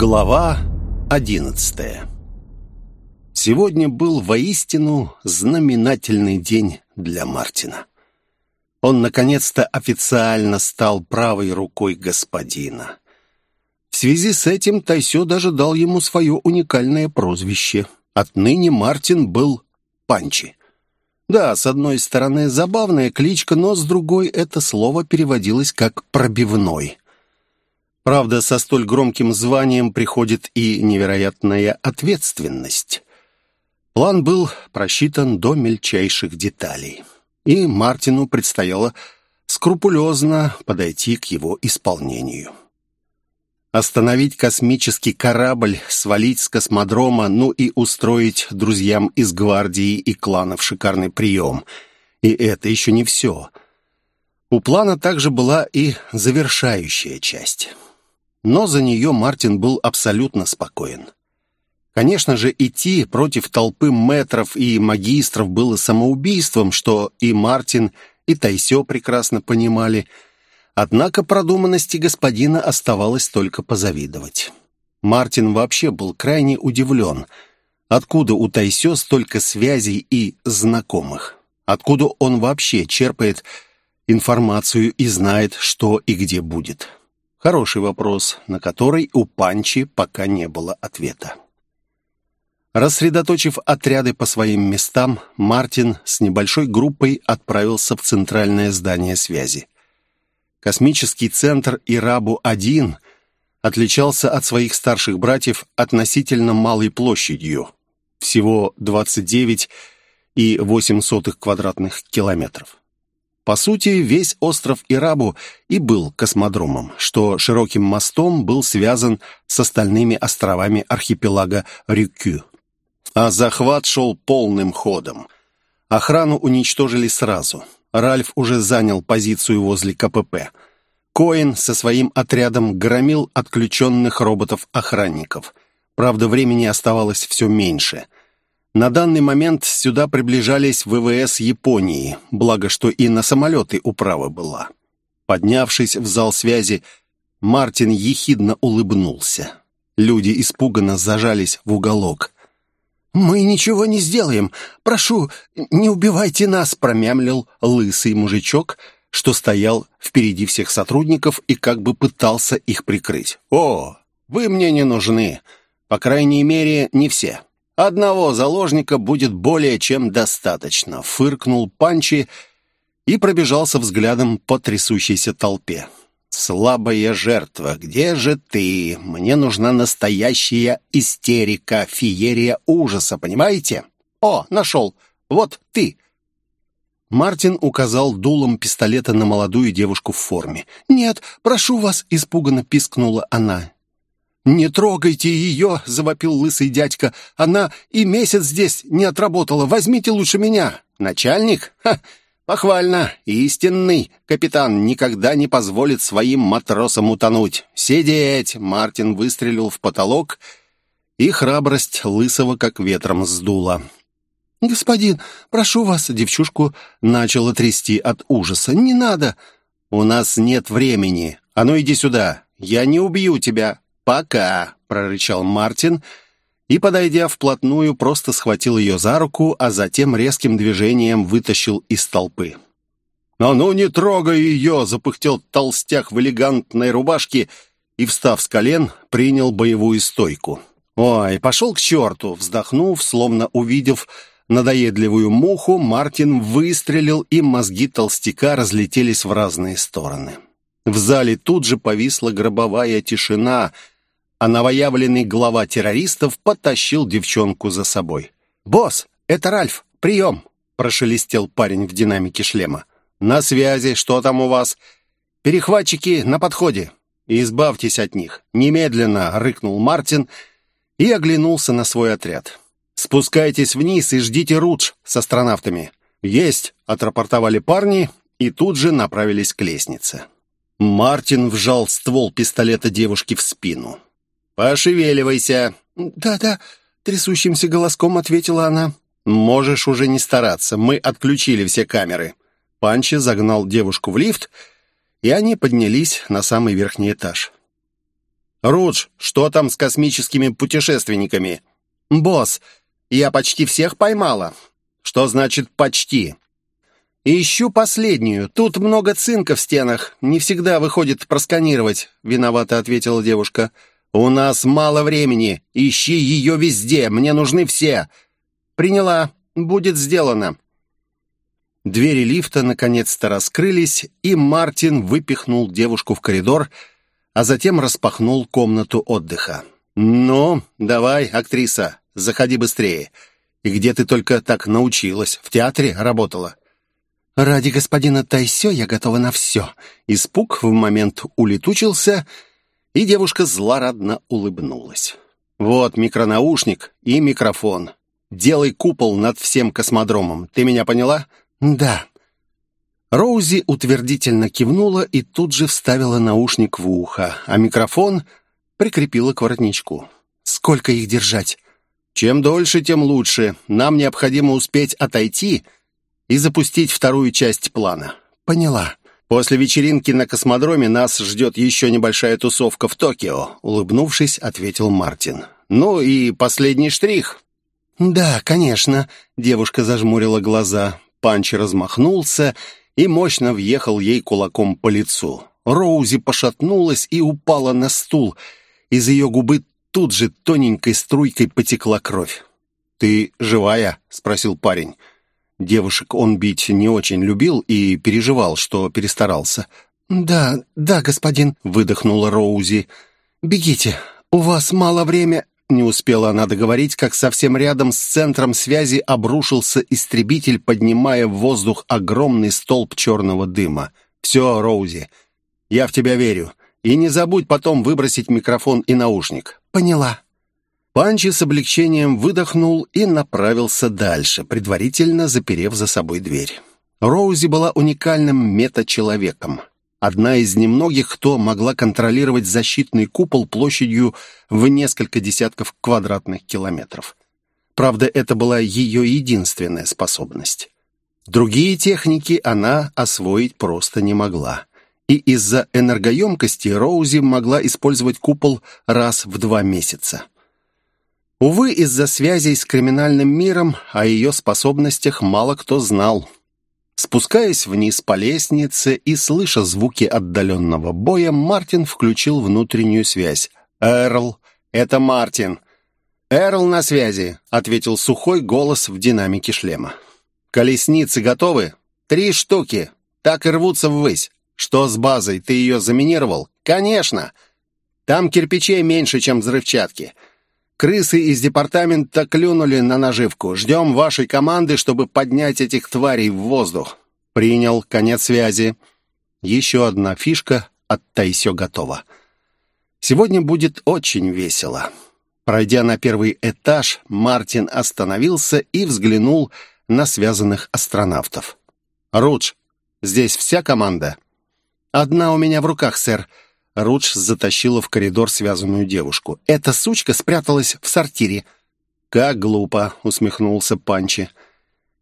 Глава одиннадцатая Сегодня был воистину знаменательный день для Мартина. Он, наконец-то, официально стал правой рукой господина. В связи с этим Тайсё даже дал ему свое уникальное прозвище. Отныне Мартин был Панчи. Да, с одной стороны, забавная кличка, но с другой это слово переводилось как «пробивной». Правда, со столь громким званием приходит и невероятная ответственность. План был просчитан до мельчайших деталей, и Мартину предстояло скрупулезно подойти к его исполнению. Остановить космический корабль, свалить с космодрома, ну и устроить друзьям из гвардии и кланов шикарный прием. И это еще не все. У плана также была и завершающая часть. Но за нее Мартин был абсолютно спокоен. Конечно же, идти против толпы метров и магистров было самоубийством, что и Мартин, и Тайсё прекрасно понимали. Однако продуманности господина оставалось только позавидовать. Мартин вообще был крайне удивлен. Откуда у Тайсё столько связей и знакомых? Откуда он вообще черпает информацию и знает, что и где будет? Хороший вопрос, на который у Панчи пока не было ответа. Рассредоточив отряды по своим местам, Мартин с небольшой группой отправился в центральное здание связи. Космический центр Ирабу-1 отличался от своих старших братьев относительно малой площадью, всего 29,8 квадратных километров. По сути, весь остров Ирабу и был космодромом, что широким мостом был связан с остальными островами архипелага Рюкю. А захват шел полным ходом. Охрану уничтожили сразу. Ральф уже занял позицию возле КПП. Коин со своим отрядом громил отключенных роботов-охранников. Правда, времени оставалось все меньше. На данный момент сюда приближались ВВС Японии, благо что и на самолеты управа была. Поднявшись в зал связи, Мартин ехидно улыбнулся. Люди испуганно зажались в уголок. «Мы ничего не сделаем. Прошу, не убивайте нас», — промямлил лысый мужичок, что стоял впереди всех сотрудников и как бы пытался их прикрыть. «О, вы мне не нужны. По крайней мере, не все. Одного заложника будет более чем достаточно», — фыркнул Панчи и пробежался взглядом по трясущейся толпе. «Слабая жертва, где же ты? Мне нужна настоящая истерика, феерия ужаса, понимаете? О, нашел! Вот ты!» Мартин указал дулом пистолета на молодую девушку в форме. «Нет, прошу вас!» — испуганно пискнула она. «Не трогайте ее!» — завопил лысый дядька. «Она и месяц здесь не отработала. Возьмите лучше меня!» «Начальник? Ха! «Похвально. Истинный капитан никогда не позволит своим матросам утонуть. Сидеть!» Мартин выстрелил в потолок, и храбрость лысого как ветром сдула. «Господин, прошу вас!» Девчушку начала трясти от ужаса. «Не надо!» «У нас нет времени. А ну иди сюда. Я не убью тебя. Пока!» прорычал Мартин — и, подойдя вплотную, просто схватил ее за руку, а затем резким движением вытащил из толпы. «А ну не трогай ее!» — запыхтел толстяк в элегантной рубашке и, встав с колен, принял боевую стойку. «Ой, пошел к черту!» — вздохнув, словно увидев надоедливую муху, Мартин выстрелил, и мозги толстяка разлетелись в разные стороны. В зале тут же повисла гробовая тишина — а новоявленный глава террористов потащил девчонку за собой. «Босс, это Ральф, прием!» — прошелестел парень в динамике шлема. «На связи, что там у вас?» «Перехватчики на подходе. Избавьтесь от них. Немедленно!» — рыкнул Мартин и оглянулся на свой отряд. «Спускайтесь вниз и ждите Рудж с астронавтами». «Есть!» — отрапортовали парни и тут же направились к лестнице. Мартин вжал ствол пистолета девушки в спину. «Пошевеливайся!» «Да-да», — трясущимся голоском ответила она. «Можешь уже не стараться, мы отключили все камеры». Панчи загнал девушку в лифт, и они поднялись на самый верхний этаж. «Рудж, что там с космическими путешественниками?» «Босс, я почти всех поймала». «Что значит «почти»?» «Ищу последнюю. Тут много цинка в стенах. Не всегда выходит просканировать», — виновато ответила девушка. «У нас мало времени. Ищи ее везде. Мне нужны все». «Приняла. Будет сделано». Двери лифта наконец-то раскрылись, и Мартин выпихнул девушку в коридор, а затем распахнул комнату отдыха. «Ну, давай, актриса, заходи быстрее. И где ты только так научилась? В театре работала?» «Ради господина Тайсё я готова на все». Испуг в момент улетучился, и девушка злорадно улыбнулась. «Вот микронаушник и микрофон. Делай купол над всем космодромом. Ты меня поняла?» «Да». Роузи утвердительно кивнула и тут же вставила наушник в ухо, а микрофон прикрепила к воротничку. «Сколько их держать?» «Чем дольше, тем лучше. Нам необходимо успеть отойти и запустить вторую часть плана». «Поняла». «После вечеринки на космодроме нас ждет еще небольшая тусовка в Токио», улыбнувшись, ответил Мартин. «Ну и последний штрих». «Да, конечно», — девушка зажмурила глаза. Панч размахнулся и мощно въехал ей кулаком по лицу. Роузи пошатнулась и упала на стул. Из ее губы тут же тоненькой струйкой потекла кровь. «Ты живая?» — спросил парень. Девушек он бить не очень любил и переживал, что перестарался. «Да, да, господин», — выдохнула Роузи. «Бегите, у вас мало времени. Не успела она договорить, как совсем рядом с центром связи обрушился истребитель, поднимая в воздух огромный столб черного дыма. «Все, Роузи, я в тебя верю. И не забудь потом выбросить микрофон и наушник». «Поняла». Панчи с облегчением выдохнул и направился дальше, предварительно заперев за собой дверь. Роузи была уникальным мета-человеком одна из немногих, кто могла контролировать защитный купол площадью в несколько десятков квадратных километров. Правда, это была ее единственная способность. Другие техники она освоить просто не могла. И из-за энергоемкости Роузи могла использовать купол раз в два месяца. Увы, из-за связей с криминальным миром о ее способностях мало кто знал – Спускаясь вниз по лестнице и слыша звуки отдаленного боя, Мартин включил внутреннюю связь. «Эрл, это Мартин». «Эрл на связи», — ответил сухой голос в динамике шлема. «Колесницы готовы? Три штуки. Так и рвутся ввысь. Что с базой? Ты ее заминировал?» «Конечно. Там кирпичей меньше, чем взрывчатки. Крысы из департамента клюнули на наживку. Ждем вашей команды, чтобы поднять этих тварей в воздух. Принял. Конец связи. Еще одна фишка от Тайсё готова. Сегодня будет очень весело. Пройдя на первый этаж, Мартин остановился и взглянул на связанных астронавтов. «Рудж, здесь вся команда?» «Одна у меня в руках, сэр. Рудж затащила в коридор связанную девушку. «Эта сучка спряталась в сортире». «Как глупо!» — усмехнулся Панчи.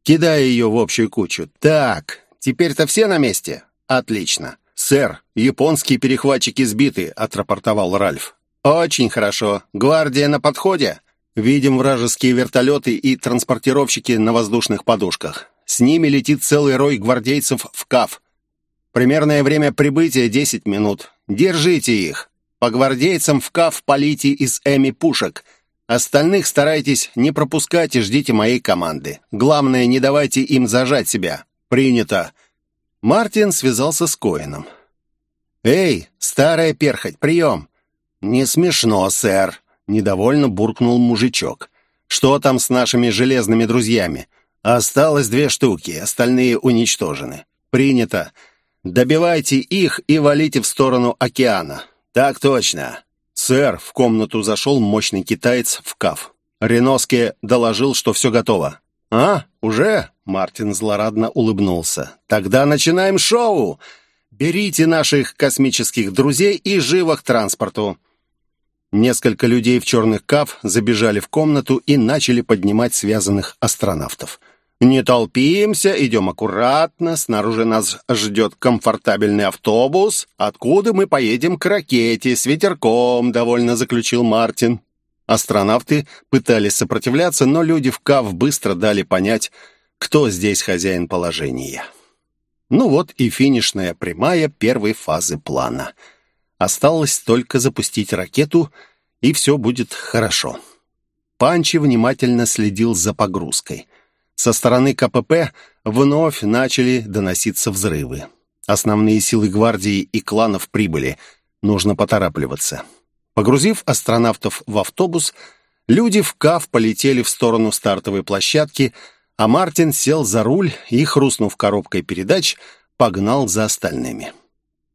«Кидай ее в общую кучу. Так, теперь-то все на месте?» «Отлично. Сэр, японские перехватчики сбиты», — отрапортовал Ральф. «Очень хорошо. Гвардия на подходе. Видим вражеские вертолеты и транспортировщики на воздушных подушках. С ними летит целый рой гвардейцев в КАФ. Примерное время прибытия — 10 минут. Держите их. По гвардейцам в КАФ полите из Эми пушек. Остальных старайтесь не пропускать и ждите моей команды. Главное, не давайте им зажать себя. Принято. Мартин связался с Коином. «Эй, старая перхоть, прием!» «Не смешно, сэр», — недовольно буркнул мужичок. «Что там с нашими железными друзьями? Осталось две штуки, остальные уничтожены. Принято. Добивайте их и валите в сторону океана. Так точно. Сэр, в комнату зашел мощный китаец в каф. Реноске доложил, что все готово. А, уже? Мартин злорадно улыбнулся. Тогда начинаем шоу. Берите наших космических друзей и живо к транспорту. Несколько людей в черных каф забежали в комнату и начали поднимать связанных астронавтов. Не толпимся, идем аккуратно, снаружи нас ждет комфортабельный автобус, откуда мы поедем к ракете с ветерком», — довольно заключил Мартин. Астронавты пытались сопротивляться, но люди в КАВ быстро дали понять, кто здесь хозяин положения. Ну вот и финишная прямая первой фазы плана. Осталось только запустить ракету, и все будет хорошо. Панчи внимательно следил за погрузкой — со стороны КПП вновь начали доноситься взрывы. Основные силы гвардии и кланов прибыли. Нужно поторапливаться. Погрузив астронавтов в автобус, люди в КАВ полетели в сторону стартовой площадки, а Мартин сел за руль и, хрустнув коробкой передач, погнал за остальными.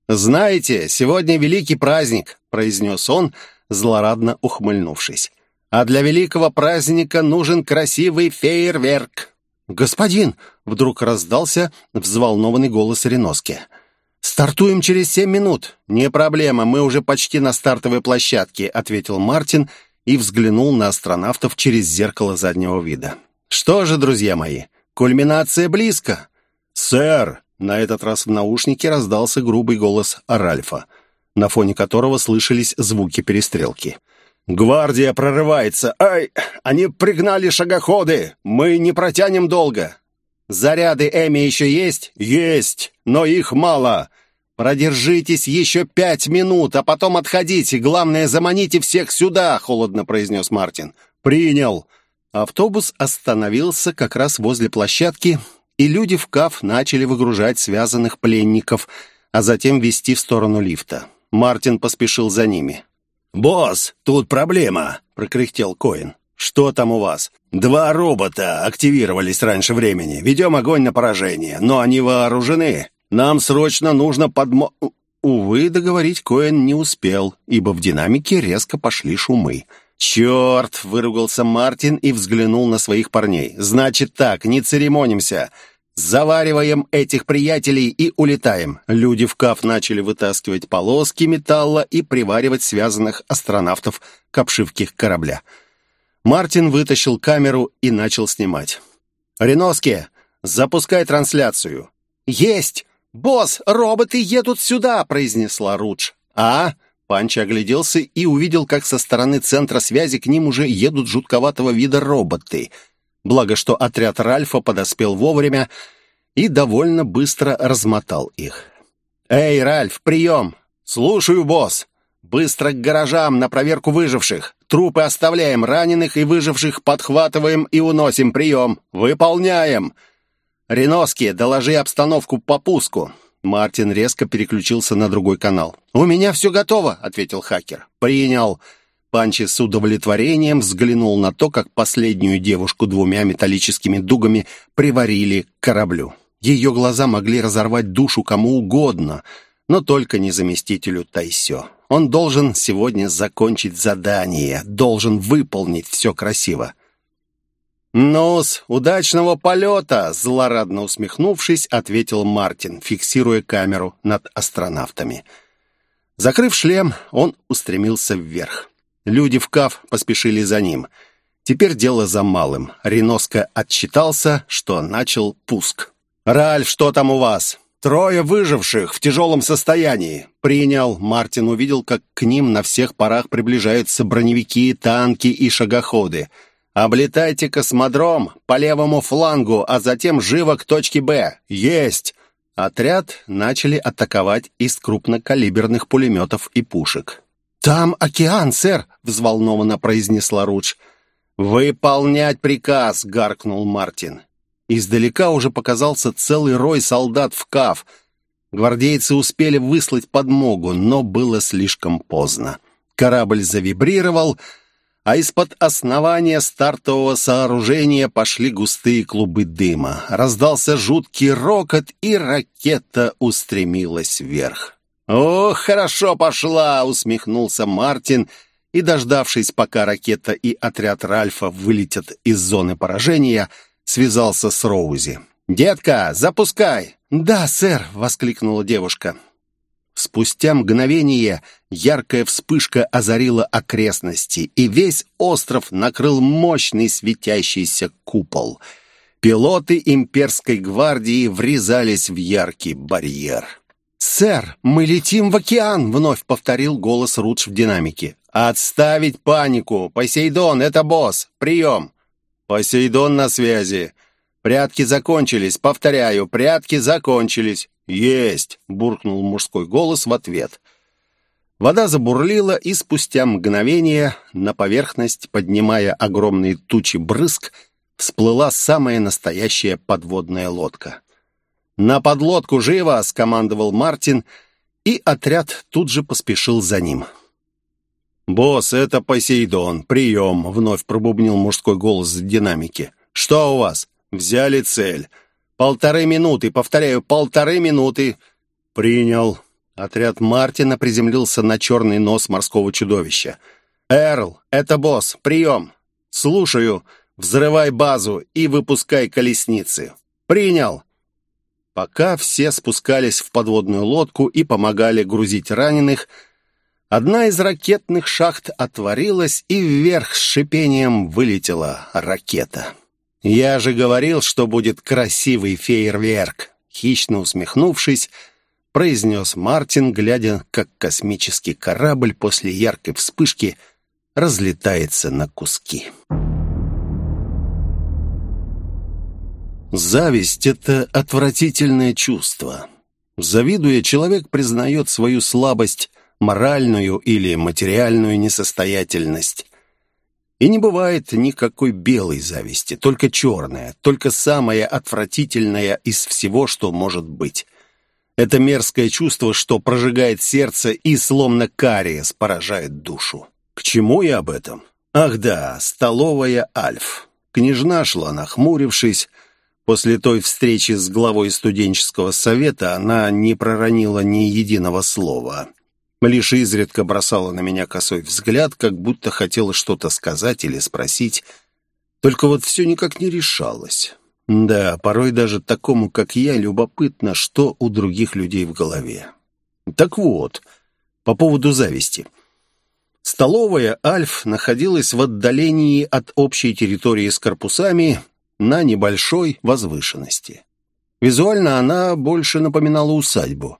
«Знаете, сегодня великий праздник», — произнес он, злорадно ухмыльнувшись. «А для великого праздника нужен красивый фейерверк». «Господин!» — вдруг раздался взволнованный голос Реноски. «Стартуем через семь минут». «Не проблема, мы уже почти на стартовой площадке», — ответил Мартин и взглянул на астронавтов через зеркало заднего вида. «Что же, друзья мои, кульминация близко». «Сэр!» — на этот раз в наушнике раздался грубый голос Ральфа, на фоне которого слышались звуки перестрелки. «Гвардия прорывается! Ай! Они пригнали шагоходы! Мы не протянем долго!» «Заряды Эми еще есть?» «Есть, но их мало!» «Продержитесь еще пять минут, а потом отходите. Главное, заманите всех сюда!» — холодно произнес Мартин. «Принял!» Автобус остановился как раз возле площадки, и люди в КАФ начали выгружать связанных пленников, а затем вести в сторону лифта. Мартин поспешил за ними. «Босс, тут проблема», — прокряхтел Коин. «Что там у вас?» «Два робота активировались раньше времени. Ведем огонь на поражение, но они вооружены. Нам срочно нужно подмо...» Увы, договорить Коэн не успел, ибо в динамике резко пошли шумы. «Черт!» — выругался Мартин и взглянул на своих парней. «Значит так, не церемонимся. Завариваем этих приятелей и улетаем. Люди в КАФ начали вытаскивать полоски металла и приваривать связанных астронавтов к обшивке корабля. Мартин вытащил камеру и начал снимать. «Реноски, запускай трансляцию». «Есть! Босс, роботы едут сюда!» — произнесла Рудж. «А?» Панч огляделся и увидел, как со стороны центра связи к ним уже едут жутковатого вида роботы — Благо, что отряд Ральфа подоспел вовремя и довольно быстро размотал их. «Эй, Ральф, прием!» «Слушаю, босс!» «Быстро к гаражам на проверку выживших. Трупы оставляем, раненых и выживших подхватываем и уносим. Прием. Выполняем!» «Реноски, доложи обстановку по пуску». Мартин резко переключился на другой канал. «У меня все готово», — ответил хакер. «Принял». Панчи с удовлетворением взглянул на то, как последнюю девушку двумя металлическими дугами приварили к кораблю. Ее глаза могли разорвать душу кому угодно, но только не заместителю Тайсё. Он должен сегодня закончить задание, должен выполнить все красиво. «Ну-с, удачного полета!» — злорадно усмехнувшись, ответил Мартин, фиксируя камеру над астронавтами. Закрыв шлем, он устремился вверх. Люди в КАФ поспешили за ним. Теперь дело за малым. Реноско отчитался, что начал пуск. «Ральф, что там у вас?» «Трое выживших в тяжелом состоянии». «Принял». Мартин увидел, как к ним на всех парах приближаются броневики, танки и шагоходы. «Облетайте космодром по левому флангу, а затем живо к точке «Б». Есть!» Отряд начали атаковать из крупнокалиберных пулеметов и пушек. «Там океан, сэр!» — взволнованно произнесла Рудж. «Выполнять приказ!» — гаркнул Мартин. Издалека уже показался целый рой солдат в КАФ. Гвардейцы успели выслать подмогу, но было слишком поздно. Корабль завибрировал, а из-под основания стартового сооружения пошли густые клубы дыма. Раздался жуткий рокот, и ракета устремилась вверх. «О, хорошо пошла!» — усмехнулся Мартин и, дождавшись, пока ракета и отряд Ральфа вылетят из зоны поражения, связался с Роузи. «Детка, запускай!» «Да, сэр!» — воскликнула девушка. Спустя мгновение яркая вспышка озарила окрестности, и весь остров накрыл мощный светящийся купол — Пилоты имперской гвардии врезались в яркий барьер. «Сэр, мы летим в океан!» — вновь повторил голос Рудж в динамике. «Отставить панику! Посейдон, это босс! Прием!» «Посейдон на связи! Прятки закончились! Повторяю, прятки закончились!» «Есть!» — буркнул мужской голос в ответ. Вода забурлила, и спустя мгновение на поверхность, поднимая огромные тучи брызг, всплыла самая настоящая подводная лодка. «На подлодку живо!» — скомандовал Мартин, и отряд тут же поспешил за ним. «Босс, это Посейдон. Прием!» — вновь пробубнил мужской голос в динамике. «Что у вас? Взяли цель. Полторы минуты, повторяю, полторы минуты». «Принял». Отряд Мартина приземлился на черный нос морского чудовища. «Эрл, это босс. Прием!» «Слушаю. Взрывай базу и выпускай колесницы». «Принял». Пока все спускались в подводную лодку и помогали грузить раненых, одна из ракетных шахт отворилась, и вверх с шипением вылетела ракета. «Я же говорил, что будет красивый фейерверк!» Хищно усмехнувшись, произнес Мартин, глядя, как космический корабль после яркой вспышки разлетается на куски. Зависть — это отвратительное чувство. Завидуя, человек признает свою слабость, моральную или материальную несостоятельность. И не бывает никакой белой зависти, только черная, только самая отвратительная из всего, что может быть. Это мерзкое чувство, что прожигает сердце и, словно кариес, поражает душу. К чему я об этом? Ах да, столовая Альф. Княжна шла, нахмурившись, После той встречи с главой студенческого совета она не проронила ни единого слова. Лишь изредка бросала на меня косой взгляд, как будто хотела что-то сказать или спросить. Только вот все никак не решалось. Да, порой даже такому, как я, любопытно, что у других людей в голове. Так вот, по поводу зависти. Столовая «Альф» находилась в отдалении от общей территории с корпусами, на небольшой возвышенности. Визуально она больше напоминала усадьбу.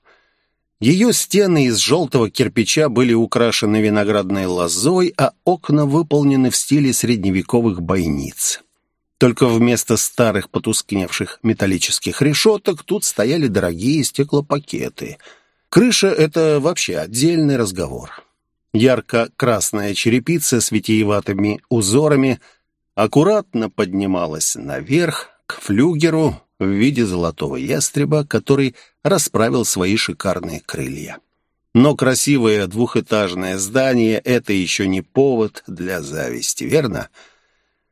Ее стены из желтого кирпича были украшены виноградной лозой, а окна выполнены в стиле средневековых бойниц. Только вместо старых потускневших металлических решеток тут стояли дорогие стеклопакеты. Крыша — это вообще отдельный разговор. Ярко-красная черепица с витиеватыми узорами — аккуратно поднималась наверх к флюгеру в виде золотого ястреба, который расправил свои шикарные крылья. Но красивое двухэтажное здание — это еще не повод для зависти, верно?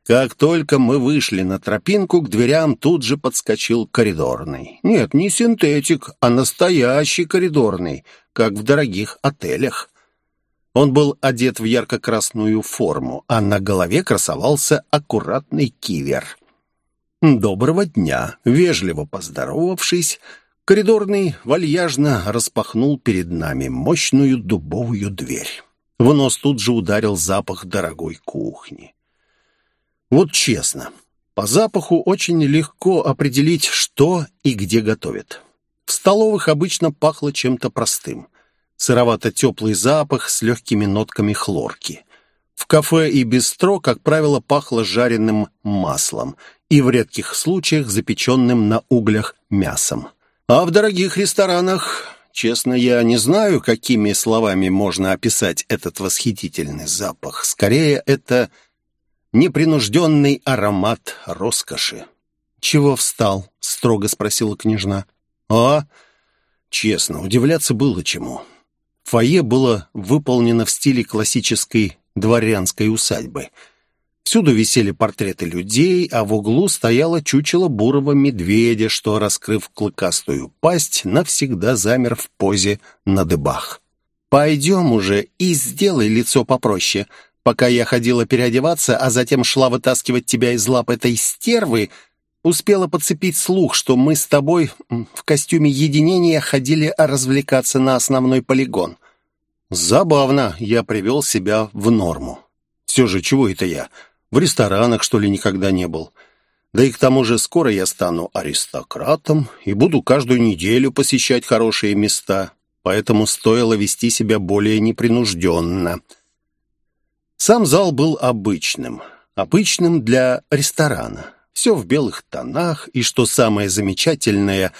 Как только мы вышли на тропинку, к дверям тут же подскочил коридорный. Нет, не синтетик, а настоящий коридорный, как в дорогих отелях. Он был одет в ярко-красную форму, а на голове красовался аккуратный кивер. «Доброго дня!» Вежливо поздоровавшись, коридорный вальяжно распахнул перед нами мощную дубовую дверь. В нос тут же ударил запах дорогой кухни. Вот честно, по запаху очень легко определить, что и где готовят. В столовых обычно пахло чем-то простым сыровато-теплый запах с легкими нотками хлорки. В кафе и бистро, как правило, пахло жареным маслом и в редких случаях запеченным на углях мясом. А в дорогих ресторанах, честно, я не знаю, какими словами можно описать этот восхитительный запах. Скорее, это непринужденный аромат роскоши. «Чего встал?» — строго спросила княжна. «А?» Честно, удивляться было чему. Фойе было выполнено в стиле классической дворянской усадьбы. Всюду висели портреты людей, а в углу стояло чучело бурого медведя, что, раскрыв клыкастую пасть, навсегда замер в позе на дыбах. «Пойдем уже и сделай лицо попроще. Пока я ходила переодеваться, а затем шла вытаскивать тебя из лап этой стервы, успела подцепить слух, что мы с тобой в костюме единения ходили развлекаться на основной полигон. Забавно, я привел себя в норму. Все же, чего это я? В ресторанах, что ли, никогда не был? Да и к тому же скоро я стану аристократом и буду каждую неделю посещать хорошие места, поэтому стоило вести себя более непринужденно. Сам зал был обычным, обычным для ресторана. Все в белых тонах, и, что самое замечательное,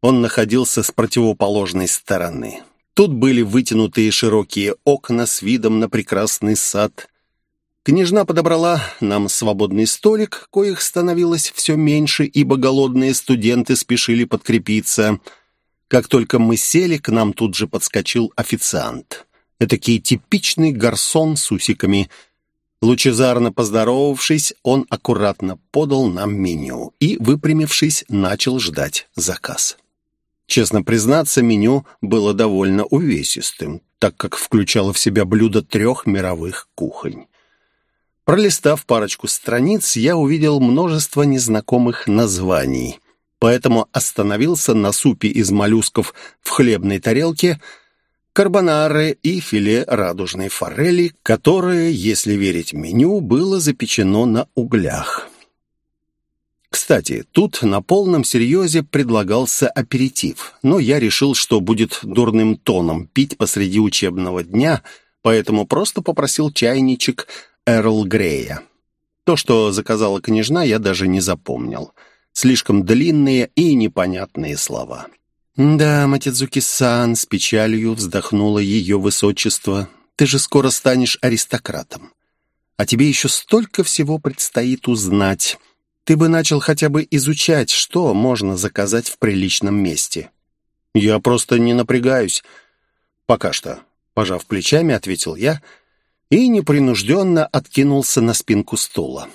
он находился с противоположной стороны. Тут были вытянутые широкие окна с видом на прекрасный сад. Княжна подобрала нам свободный столик, коих становилось все меньше, ибо голодные студенты спешили подкрепиться. Как только мы сели, к нам тут же подскочил официант. Этакий типичный гарсон с усиками. Лучезарно поздоровавшись, он аккуратно подал нам меню и, выпрямившись, начал ждать заказ. Честно признаться, меню было довольно увесистым, так как включало в себя блюда трех мировых кухонь. Пролистав парочку страниц, я увидел множество незнакомых названий, поэтому остановился на супе из моллюсков в хлебной тарелке, карбонары и филе радужной форели, которое, если верить меню, было запечено на углях. Кстати, тут на полном серьезе предлагался аперитив, но я решил, что будет дурным тоном пить посреди учебного дня, поэтому просто попросил чайничек Эрл Грея. То, что заказала княжна, я даже не запомнил. Слишком длинные и непонятные слова. «Да, Матидзуки-сан», — с печалью вздохнуло ее высочество, «ты же скоро станешь аристократом. А тебе еще столько всего предстоит узнать». Ты бы начал хотя бы изучать, что можно заказать в приличном месте. Я просто не напрягаюсь. Пока что. Пожав плечами, ответил я и непринужденно откинулся на спинку стула.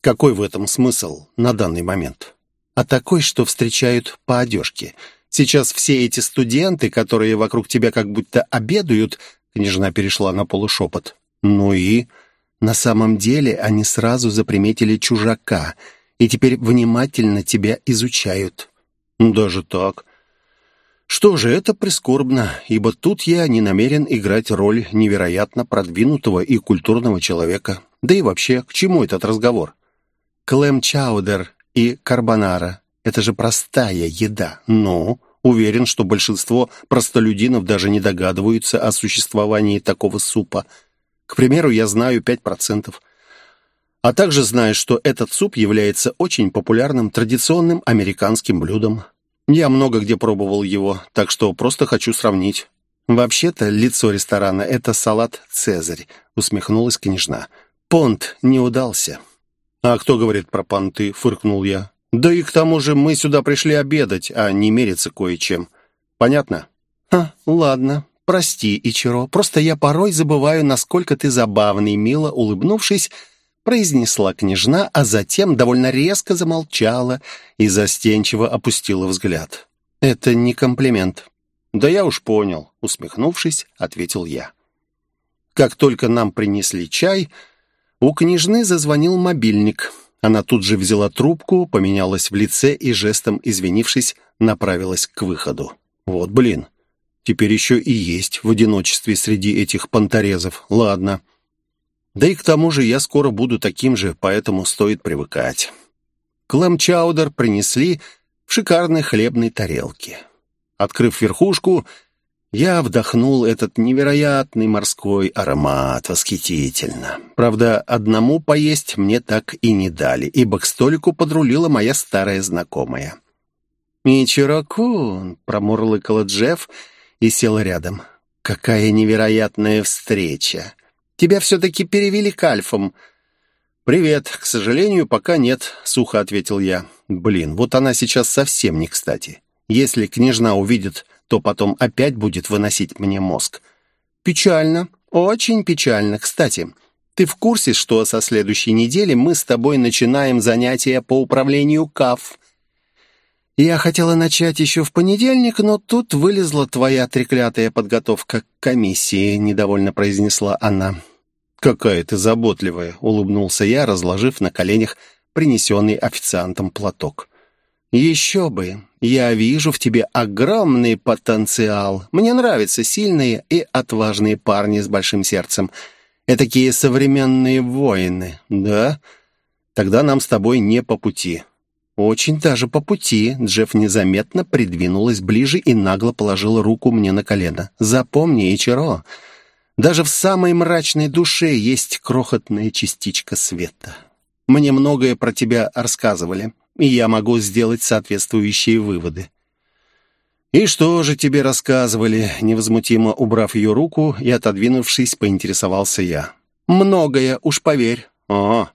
Какой в этом смысл на данный момент? А такой, что встречают по одежке. Сейчас все эти студенты, которые вокруг тебя как будто обедают, княжна перешла на полушепот. Ну и... На самом деле они сразу заприметили чужака — и теперь внимательно тебя изучают». «Даже так?» Что же, это прискорбно, ибо тут я не намерен играть роль невероятно продвинутого и культурного человека. Да и вообще, к чему этот разговор? Клэм-чаудер и карбонара — это же простая еда. Но уверен, что большинство простолюдинов даже не догадываются о существовании такого супа. К примеру, я знаю пять процентов. А также знаешь, что этот суп является очень популярным традиционным американским блюдом. Я много где пробовал его, так что просто хочу сравнить. «Вообще-то лицо ресторана — это салат «Цезарь», — усмехнулась княжна. «Понт не удался». «А кто говорит про понты?» — фыркнул я. «Да и к тому же мы сюда пришли обедать, а не мериться кое-чем. Понятно?» «А, ладно. Прости, Ичиро. Просто я порой забываю, насколько ты забавный», мило улыбнувшись, — произнесла княжна, а затем довольно резко замолчала и застенчиво опустила взгляд. «Это не комплимент». «Да я уж понял», — усмехнувшись, ответил я. Как только нам принесли чай, у княжны зазвонил мобильник. Она тут же взяла трубку, поменялась в лице и, жестом извинившись, направилась к выходу. «Вот блин, теперь еще и есть в одиночестве среди этих понторезов. Ладно». Да и к тому же я скоро буду таким же, поэтому стоит привыкать. Клэм-чаудер принесли в шикарной хлебной тарелке. Открыв верхушку, я вдохнул этот невероятный морской аромат. Восхитительно. Правда, одному поесть мне так и не дали, ибо к столику подрулила моя старая знакомая. «Мичиро-кун!» — промурлыкала Джефф и села рядом. «Какая невероятная встреча!» Тебя все-таки перевели к альфам». «Привет. К сожалению, пока нет», — сухо ответил я. «Блин, вот она сейчас совсем не кстати. Если княжна увидит, то потом опять будет выносить мне мозг». «Печально. Очень печально. Кстати, ты в курсе, что со следующей недели мы с тобой начинаем занятия по управлению КАФ?» «Я хотела начать еще в понедельник, но тут вылезла твоя треклятая подготовка к комиссии», — недовольно произнесла она. «Какая ты заботливая», — улыбнулся я, разложив на коленях принесенный официантом платок. «Еще бы! Я вижу в тебе огромный потенциал. Мне нравятся сильные и отважные парни с большим сердцем. Этакие современные воины, да? Тогда нам с тобой не по пути. «Очень даже по пути». Джефф незаметно придвинулась ближе и нагло положила руку мне на колено. «Запомни, Ичиро, даже в самой мрачной душе есть крохотная частичка света. Мне многое про тебя рассказывали, и я могу сделать соответствующие выводы». «И что же тебе рассказывали?» Невозмутимо убрав ее руку и отодвинувшись, поинтересовался я. «Многое, уж поверь». «О,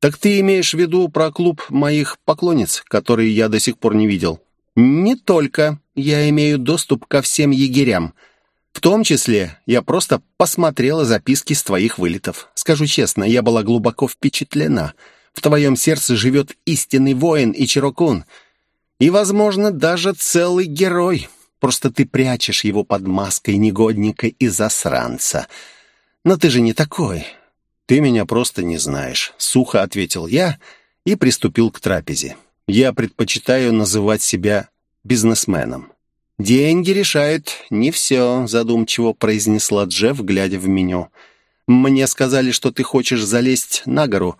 «Так ты имеешь в виду про клуб моих поклонниц, который я до сих пор не видел?» «Не только. Я имею доступ ко всем егерям. В том числе я просто посмотрела записки с твоих вылетов. Скажу честно, я была глубоко впечатлена. В твоем сердце живет истинный воин и Чирокун. И, возможно, даже целый герой. Просто ты прячешь его под маской негодника и засранца. Но ты же не такой. «Ты меня просто не знаешь», — сухо ответил я и приступил к трапезе. «Я предпочитаю называть себя бизнесменом». «Деньги решают не все», — задумчиво произнесла Джефф, глядя в меню. «Мне сказали, что ты хочешь залезть на гору,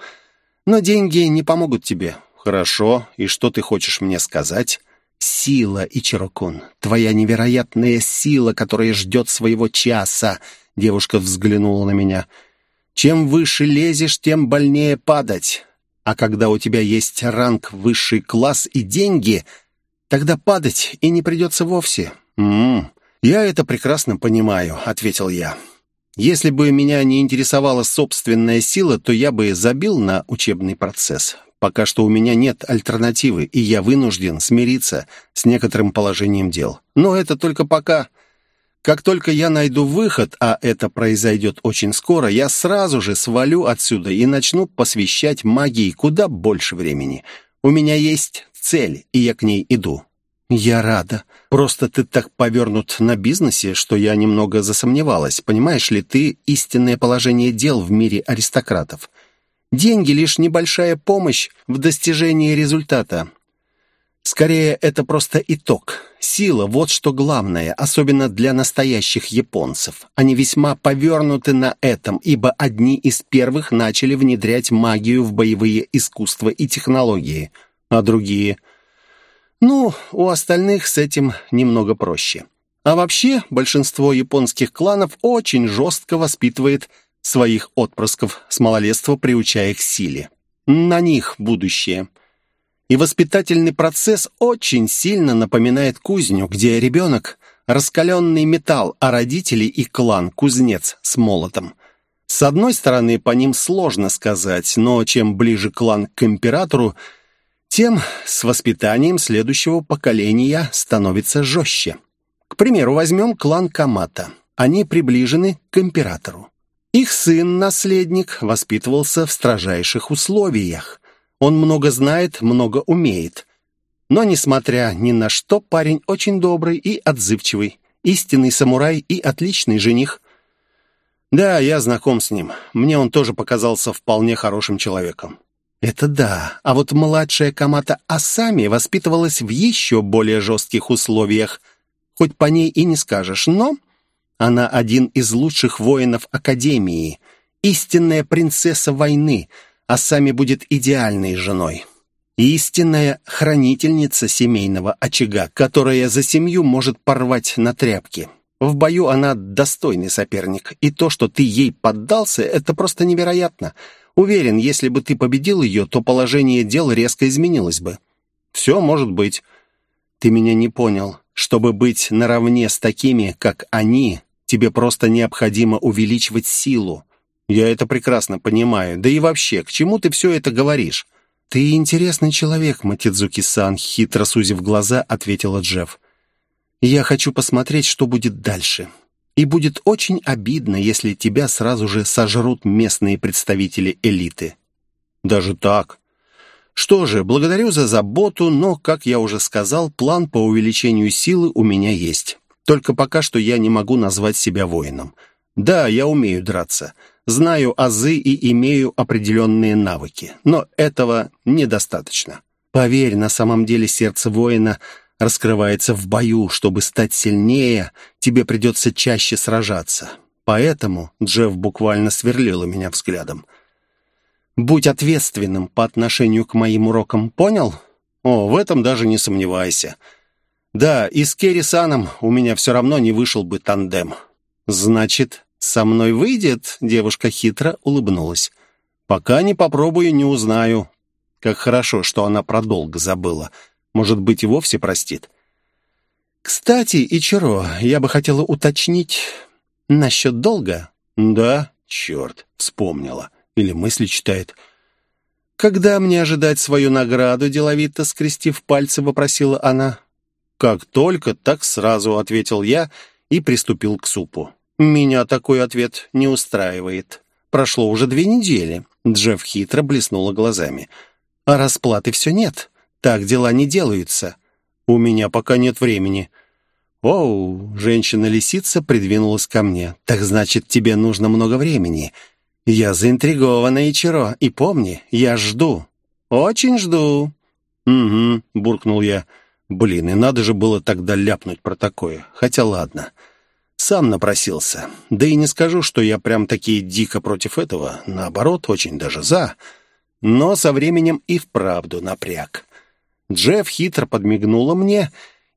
но деньги не помогут тебе». «Хорошо, и что ты хочешь мне сказать?» «Сила, Ичирокун, твоя невероятная сила, которая ждет своего часа», — девушка взглянула на меня. Чем выше лезешь, тем больнее падать. А когда у тебя есть ранг высший класс и деньги, тогда падать и не придется вовсе. «М -м, «Я это прекрасно понимаю», — ответил я. «Если бы меня не интересовала собственная сила, то я бы забил на учебный процесс. Пока что у меня нет альтернативы, и я вынужден смириться с некоторым положением дел. Но это только пока. Как только я найду выход, а это произойдет очень скоро, я сразу же свалю отсюда и начну посвящать магии куда больше времени. У меня есть цель, и я к ней иду. Я рада. Просто ты так повернут на бизнесе, что я немного засомневалась. Понимаешь ли ты истинное положение дел в мире аристократов? Деньги — лишь небольшая помощь в достижении результата. Скорее, это просто итог. Сила — вот что главное, особенно для настоящих японцев. Они весьма повернуты на этом, ибо одни из первых начали внедрять магию в боевые искусства и технологии, а другие... Ну, у остальных с этим немного проще. А вообще, большинство японских кланов очень жестко воспитывает своих отпрысков с малолетства, приучая их силе. На них будущее — и воспитательный процесс очень сильно напоминает кузню, где ребенок — раскаленный металл, а родители и клан — кузнец с молотом. С одной стороны, по ним сложно сказать, но чем ближе клан к императору, тем с воспитанием следующего поколения становится жестче. К примеру, возьмем клан Камата. Они приближены к императору. Их сын-наследник воспитывался в строжайших условиях. Он много знает, много умеет. Но, несмотря ни на что, парень очень добрый и отзывчивый, истинный самурай и отличный жених. Да, я знаком с ним. Мне он тоже показался вполне хорошим человеком. Это да, а вот младшая Камата Асами воспитывалась в еще более жестких условиях. Хоть по ней и не скажешь, но она один из лучших воинов Академии, истинная принцесса войны — а сами будет идеальной женой. Истинная хранительница семейного очага, которая за семью может порвать на тряпки. В бою она достойный соперник, и то, что ты ей поддался, это просто невероятно. Уверен, если бы ты победил ее, то положение дел резко изменилось бы. Все может быть. Ты меня не понял. Чтобы быть наравне с такими, как они, тебе просто необходимо увеличивать силу. «Я это прекрасно понимаю. Да и вообще, к чему ты все это говоришь?» «Ты интересный человек, Матидзуки-сан», — хитро сузив глаза, ответила Джефф. «Я хочу посмотреть, что будет дальше. И будет очень обидно, если тебя сразу же сожрут местные представители элиты». «Даже так?» «Что же, благодарю за заботу, но, как я уже сказал, план по увеличению силы у меня есть. Только пока что я не могу назвать себя воином. Да, я умею драться». Знаю азы и имею определенные навыки, но этого недостаточно. Поверь, на самом деле сердце воина раскрывается в бою. Чтобы стать сильнее, тебе придется чаще сражаться. Поэтому Джефф буквально сверлила меня взглядом. «Будь ответственным по отношению к моим урокам, понял?» О, в этом даже не сомневайся. Да, и с Керри Саном у меня все равно не вышел бы тандем. Значит, со мной выйдет? Девушка хитро улыбнулась. Пока не попробую, не узнаю. Как хорошо, что она продолго забыла. Может быть, и вовсе простит. Кстати, Ичиро, я бы хотела уточнить насчет долга. Да, черт, вспомнила. Или мысли читает. «Когда мне ожидать свою награду?» — деловито скрестив пальцы, вопросила она. «Как только, так сразу», — ответил я и приступил к супу. «Меня такой ответ не устраивает. Прошло уже две недели». Джефф хитро блеснула глазами. «А расплаты все нет. Так дела не делаются. У меня пока нет времени». «Оу!» — женщина-лисица придвинулась ко мне. «Так значит, тебе нужно много времени. Я заинтригована, Ичиро, и помни, я жду. Очень жду». «Угу», — буркнул я. «Блин, и надо же было тогда ляпнуть про такое. Хотя ладно». Сам напросился. Да и не скажу, что я прям такие дико против этого. Наоборот, очень даже за. Но со временем и вправду напряг. Джефф хитро подмигнула мне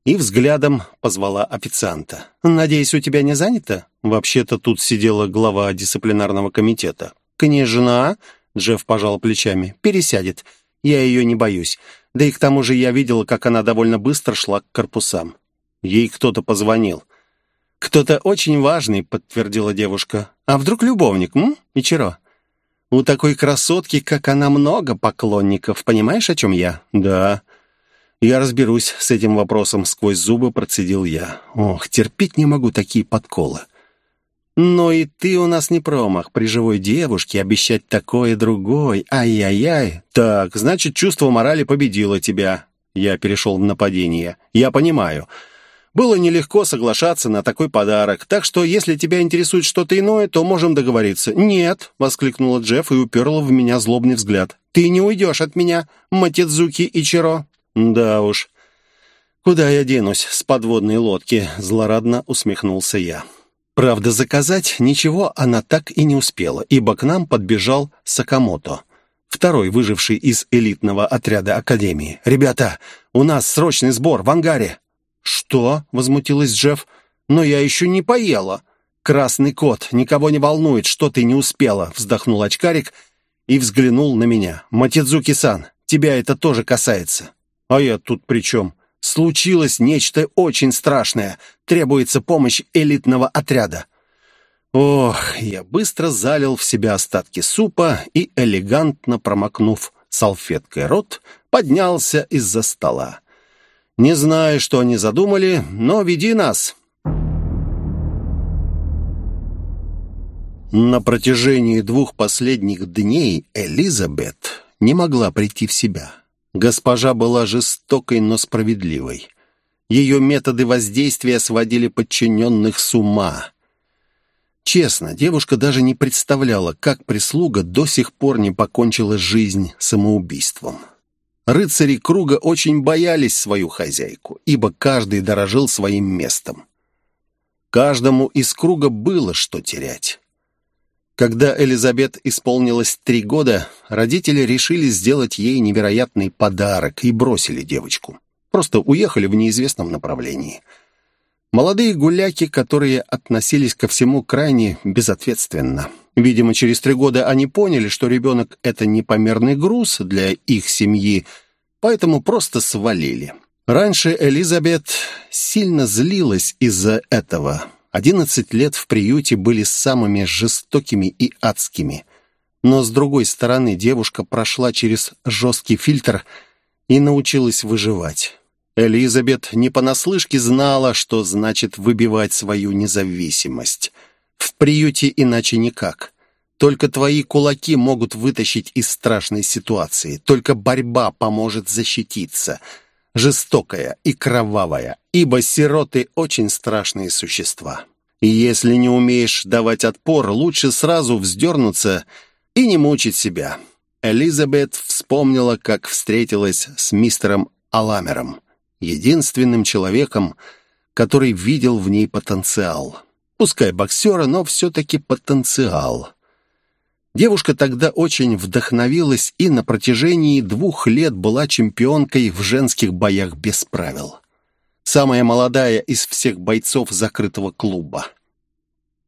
и взглядом позвала официанта. «Надеюсь, у тебя не занято?» Вообще-то тут сидела глава дисциплинарного комитета. «Княжна?» — Джефф пожал плечами. «Пересядет. Я ее не боюсь. Да и к тому же я видела, как она довольно быстро шла к корпусам. Ей кто-то позвонил». «Кто-то очень важный», — подтвердила девушка. «А вдруг любовник, м? Ичиро?» «У такой красотки, как она, много поклонников. Понимаешь, о чем я?» «Да». «Я разберусь с этим вопросом», — сквозь зубы процедил я. «Ох, терпеть не могу такие подколы». «Но и ты у нас не промах. При живой девушке обещать такое другой. Ай-яй-яй. Так, значит, чувство морали победило тебя». Я перешел в нападение. «Я понимаю». Было нелегко соглашаться на такой подарок, так что если тебя интересует что-то иное, то можем договориться». «Нет», — воскликнула Джефф и уперла в меня злобный взгляд. «Ты не уйдешь от меня, Матидзуки Ичиро». «Да уж. Куда я денусь с подводной лодки?» — злорадно усмехнулся я. Правда, заказать ничего она так и не успела, ибо к нам подбежал Сакамото, второй выживший из элитного отряда Академии. «Ребята, у нас срочный сбор в ангаре!» «Что?» — возмутилась Джефф. «Но я еще не поела». «Красный кот, никого не волнует, что ты не успела», — вздохнул очкарик и взглянул на меня. «Матидзуки-сан, тебя это тоже касается». «А я тут при чем?» «Случилось нечто очень страшное. Требуется помощь элитного отряда». Ох, я быстро залил в себя остатки супа и, элегантно промокнув салфеткой рот, поднялся из-за стола. Не знаю, что они задумали, но веди нас. На протяжении двух последних дней Элизабет не могла прийти в себя. Госпожа была жестокой, но справедливой. Ее методы воздействия сводили подчиненных с ума. Честно, девушка даже не представляла, как прислуга до сих пор не покончила жизнь самоубийством. Рыцари круга очень боялись свою хозяйку, ибо каждый дорожил своим местом. Каждому из круга было что терять. Когда Элизабет исполнилось три года, родители решили сделать ей невероятный подарок и бросили девочку. Просто уехали в неизвестном направлении. Молодые гуляки, которые относились ко всему крайне безответственно. Видимо, через три года они поняли, что ребенок — это непомерный груз для их семьи, поэтому просто свалили. Раньше Элизабет сильно злилась из-за этого. Одиннадцать лет в приюте были самыми жестокими и адскими. Но, с другой стороны, девушка прошла через жесткий фильтр и научилась выживать. Элизабет не понаслышке знала, что значит выбивать свою независимость. В приюте иначе никак. Только твои кулаки могут вытащить из страшной ситуации. Только борьба поможет защититься. Жестокая и кровавая, ибо сироты очень страшные существа. И если не умеешь давать отпор, лучше сразу вздернуться и не мучить себя. Элизабет вспомнила, как встретилась с мистером Аламером, единственным человеком, который видел в ней потенциал. Пускай боксера, но все-таки потенциал. Девушка тогда очень вдохновилась и на протяжении двух лет была чемпионкой в женских боях без правил. Самая молодая из всех бойцов закрытого клуба.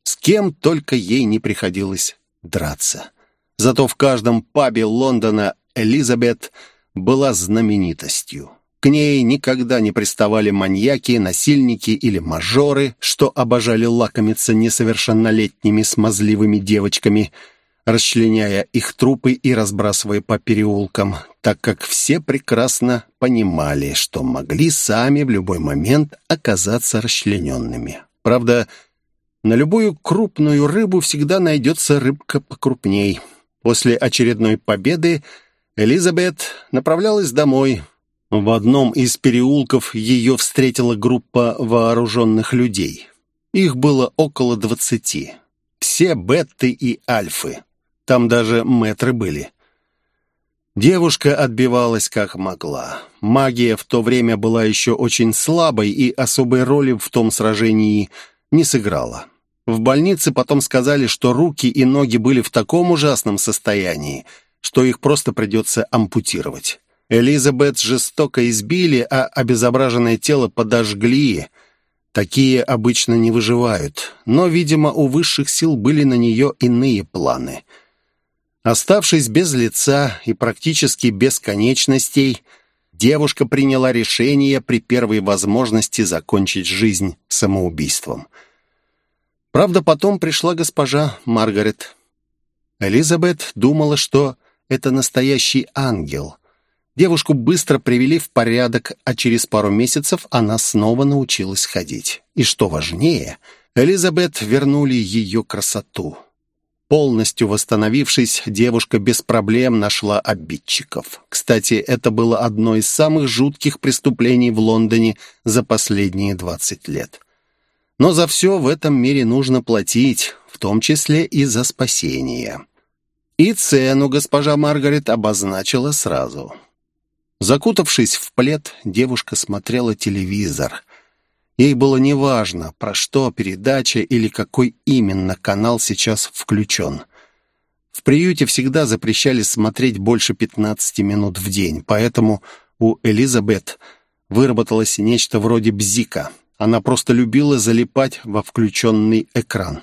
С кем только ей не приходилось драться. Зато в каждом пабе Лондона Элизабет была знаменитостью. К ней никогда не приставали маньяки, насильники или мажоры, что обожали лакомиться несовершеннолетними смазливыми девочками, расчленяя их трупы и разбрасывая по переулкам, так как все прекрасно понимали, что могли сами в любой момент оказаться расчлененными. Правда, на любую крупную рыбу всегда найдется рыбка покрупней. После очередной победы Элизабет направлялась домой, в одном из переулков ее встретила группа вооруженных людей. Их было около двадцати. Все бетты и альфы. Там даже мэтры были. Девушка отбивалась как могла. Магия в то время была еще очень слабой и особой роли в том сражении не сыграла. В больнице потом сказали, что руки и ноги были в таком ужасном состоянии, что их просто придется ампутировать. Элизабет жестоко избили, а обезображенное тело подожгли. Такие обычно не выживают, но, видимо, у высших сил были на нее иные планы. Оставшись без лица и практически без конечностей, девушка приняла решение при первой возможности закончить жизнь самоубийством. Правда, потом пришла госпожа Маргарет. Элизабет думала, что это настоящий ангел — Девушку быстро привели в порядок, а через пару месяцев она снова научилась ходить. И что важнее, Элизабет вернули ее красоту. Полностью восстановившись, девушка без проблем нашла обидчиков. Кстати, это было одно из самых жутких преступлений в Лондоне за последние 20 лет. Но за все в этом мире нужно платить, в том числе и за спасение. И цену госпожа Маргарет обозначила сразу. Закутавшись в плед, девушка смотрела телевизор. Ей было неважно, про что передача или какой именно канал сейчас включен. В приюте всегда запрещали смотреть больше 15 минут в день, поэтому у Элизабет выработалось нечто вроде бзика. Она просто любила залипать во включенный экран.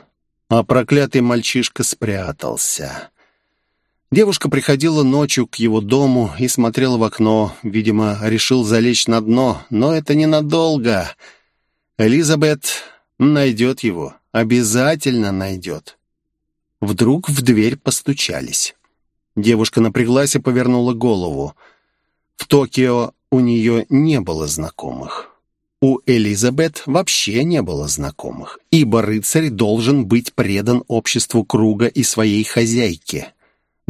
А проклятый мальчишка спрятался. Девушка приходила ночью к его дому и смотрела в окно. Видимо, решил залечь на дно, но это ненадолго. Элизабет найдет его, обязательно найдет. Вдруг в дверь постучались. Девушка напряглась и повернула голову. В Токио у нее не было знакомых. У Элизабет вообще не было знакомых, ибо рыцарь должен быть предан обществу круга и своей хозяйке.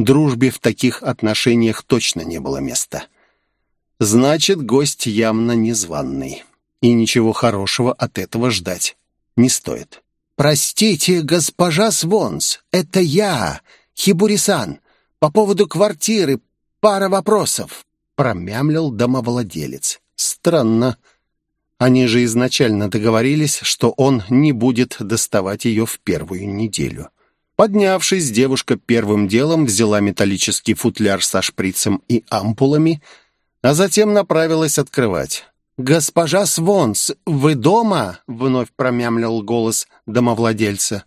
Дружбе в таких отношениях точно не было места. Значит, гость явно незваный. И ничего хорошего от этого ждать не стоит. «Простите, госпожа Свонс, это я, Хибурисан. По поводу квартиры пара вопросов», — промямлил домовладелец. «Странно. Они же изначально договорились, что он не будет доставать ее в первую неделю». Поднявшись, девушка первым делом взяла металлический футляр со шприцем и ампулами, а затем направилась открывать. «Госпожа Свонс, вы дома?» — вновь промямлил голос домовладельца.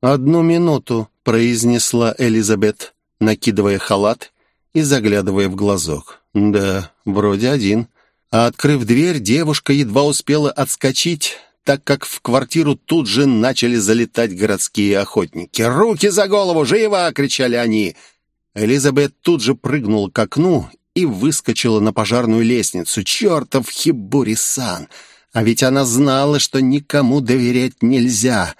«Одну минуту», — произнесла Элизабет, накидывая халат и заглядывая в глазок. «Да, вроде один». А открыв дверь, девушка едва успела отскочить, так как в квартиру тут же начали залетать городские охотники. «Руки за голову! Живо!» — кричали они. Элизабет тут же прыгнула к окну и выскочила на пожарную лестницу. «Чертов Хибури-сан! А ведь она знала, что никому доверять нельзя!»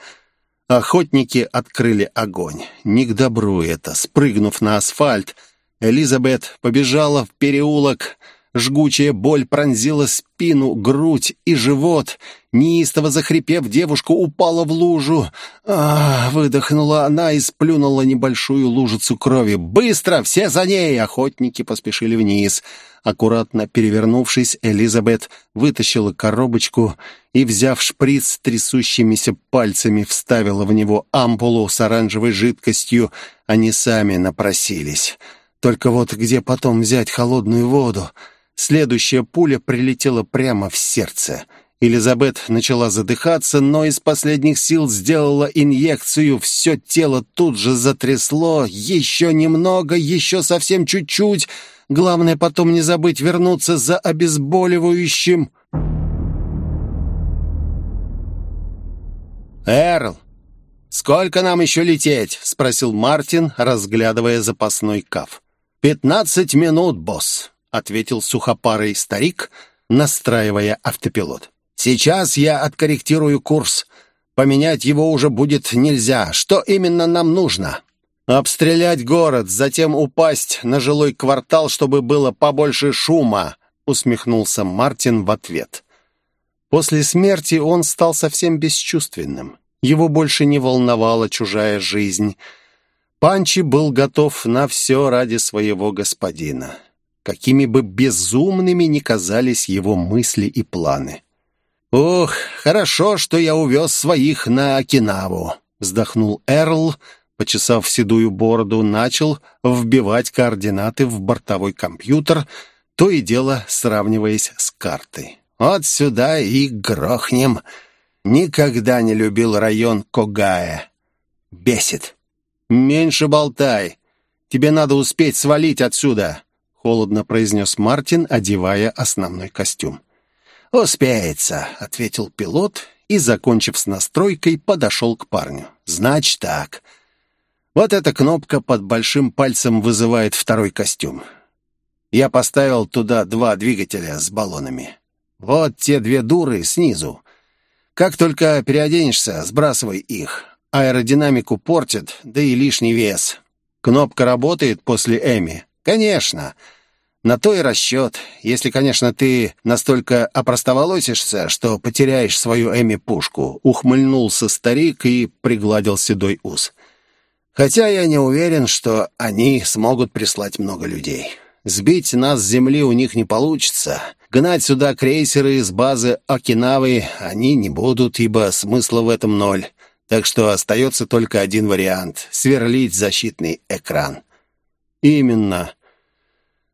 Охотники открыли огонь. Не к добру это. Спрыгнув на асфальт, Элизабет побежала в переулок. Жгучая боль пронзила спину, грудь и живот — Неистово захрипев, девушка упала в лужу. а выдохнула она и сплюнула небольшую лужицу крови. «Быстро! Все за ней!» Охотники поспешили вниз. Аккуратно перевернувшись, Элизабет вытащила коробочку и, взяв шприц трясущимися пальцами, вставила в него ампулу с оранжевой жидкостью. Они сами напросились. Только вот где потом взять холодную воду? Следующая пуля прилетела прямо в сердце — Элизабет начала задыхаться, но из последних сил сделала инъекцию. Все тело тут же затрясло. Еще немного, еще совсем чуть-чуть. Главное потом не забыть вернуться за обезболивающим. «Эрл, сколько нам еще лететь?» — спросил Мартин, разглядывая запасной каф. «Пятнадцать минут, босс», — ответил сухопарый старик, настраивая автопилот. Сейчас я откорректирую курс. Поменять его уже будет нельзя. Что именно нам нужно? Обстрелять город, затем упасть на жилой квартал, чтобы было побольше шума, усмехнулся Мартин в ответ. После смерти он стал совсем бесчувственным. Его больше не волновала чужая жизнь. Панчи был готов на все ради своего господина. Какими бы безумными ни казались его мысли и планы. «Ох, хорошо, что я увез своих на Окинаву», — вздохнул Эрл, почесав седую бороду, начал вбивать координаты в бортовой компьютер, то и дело сравниваясь с картой. «Вот сюда и грохнем. Никогда не любил район Когая. Бесит. Меньше болтай. Тебе надо успеть свалить отсюда», — холодно произнес Мартин, одевая основной костюм. «Успеется», — ответил пилот и, закончив с настройкой, подошел к парню. «Значит так. Вот эта кнопка под большим пальцем вызывает второй костюм. Я поставил туда два двигателя с баллонами. Вот те две дуры снизу. Как только переоденешься, сбрасывай их. Аэродинамику портит, да и лишний вес. Кнопка работает после Эми? Конечно. На то и расчет, если, конечно, ты настолько опростоволосишься, что потеряешь свою Эми-пушку», — ухмыльнулся старик и пригладил седой ус. «Хотя я не уверен, что они смогут прислать много людей. Сбить нас с земли у них не получится. Гнать сюда крейсеры с базы Окинавы они не будут, ибо смысла в этом ноль. Так что остается только один вариант — сверлить защитный экран». «Именно»,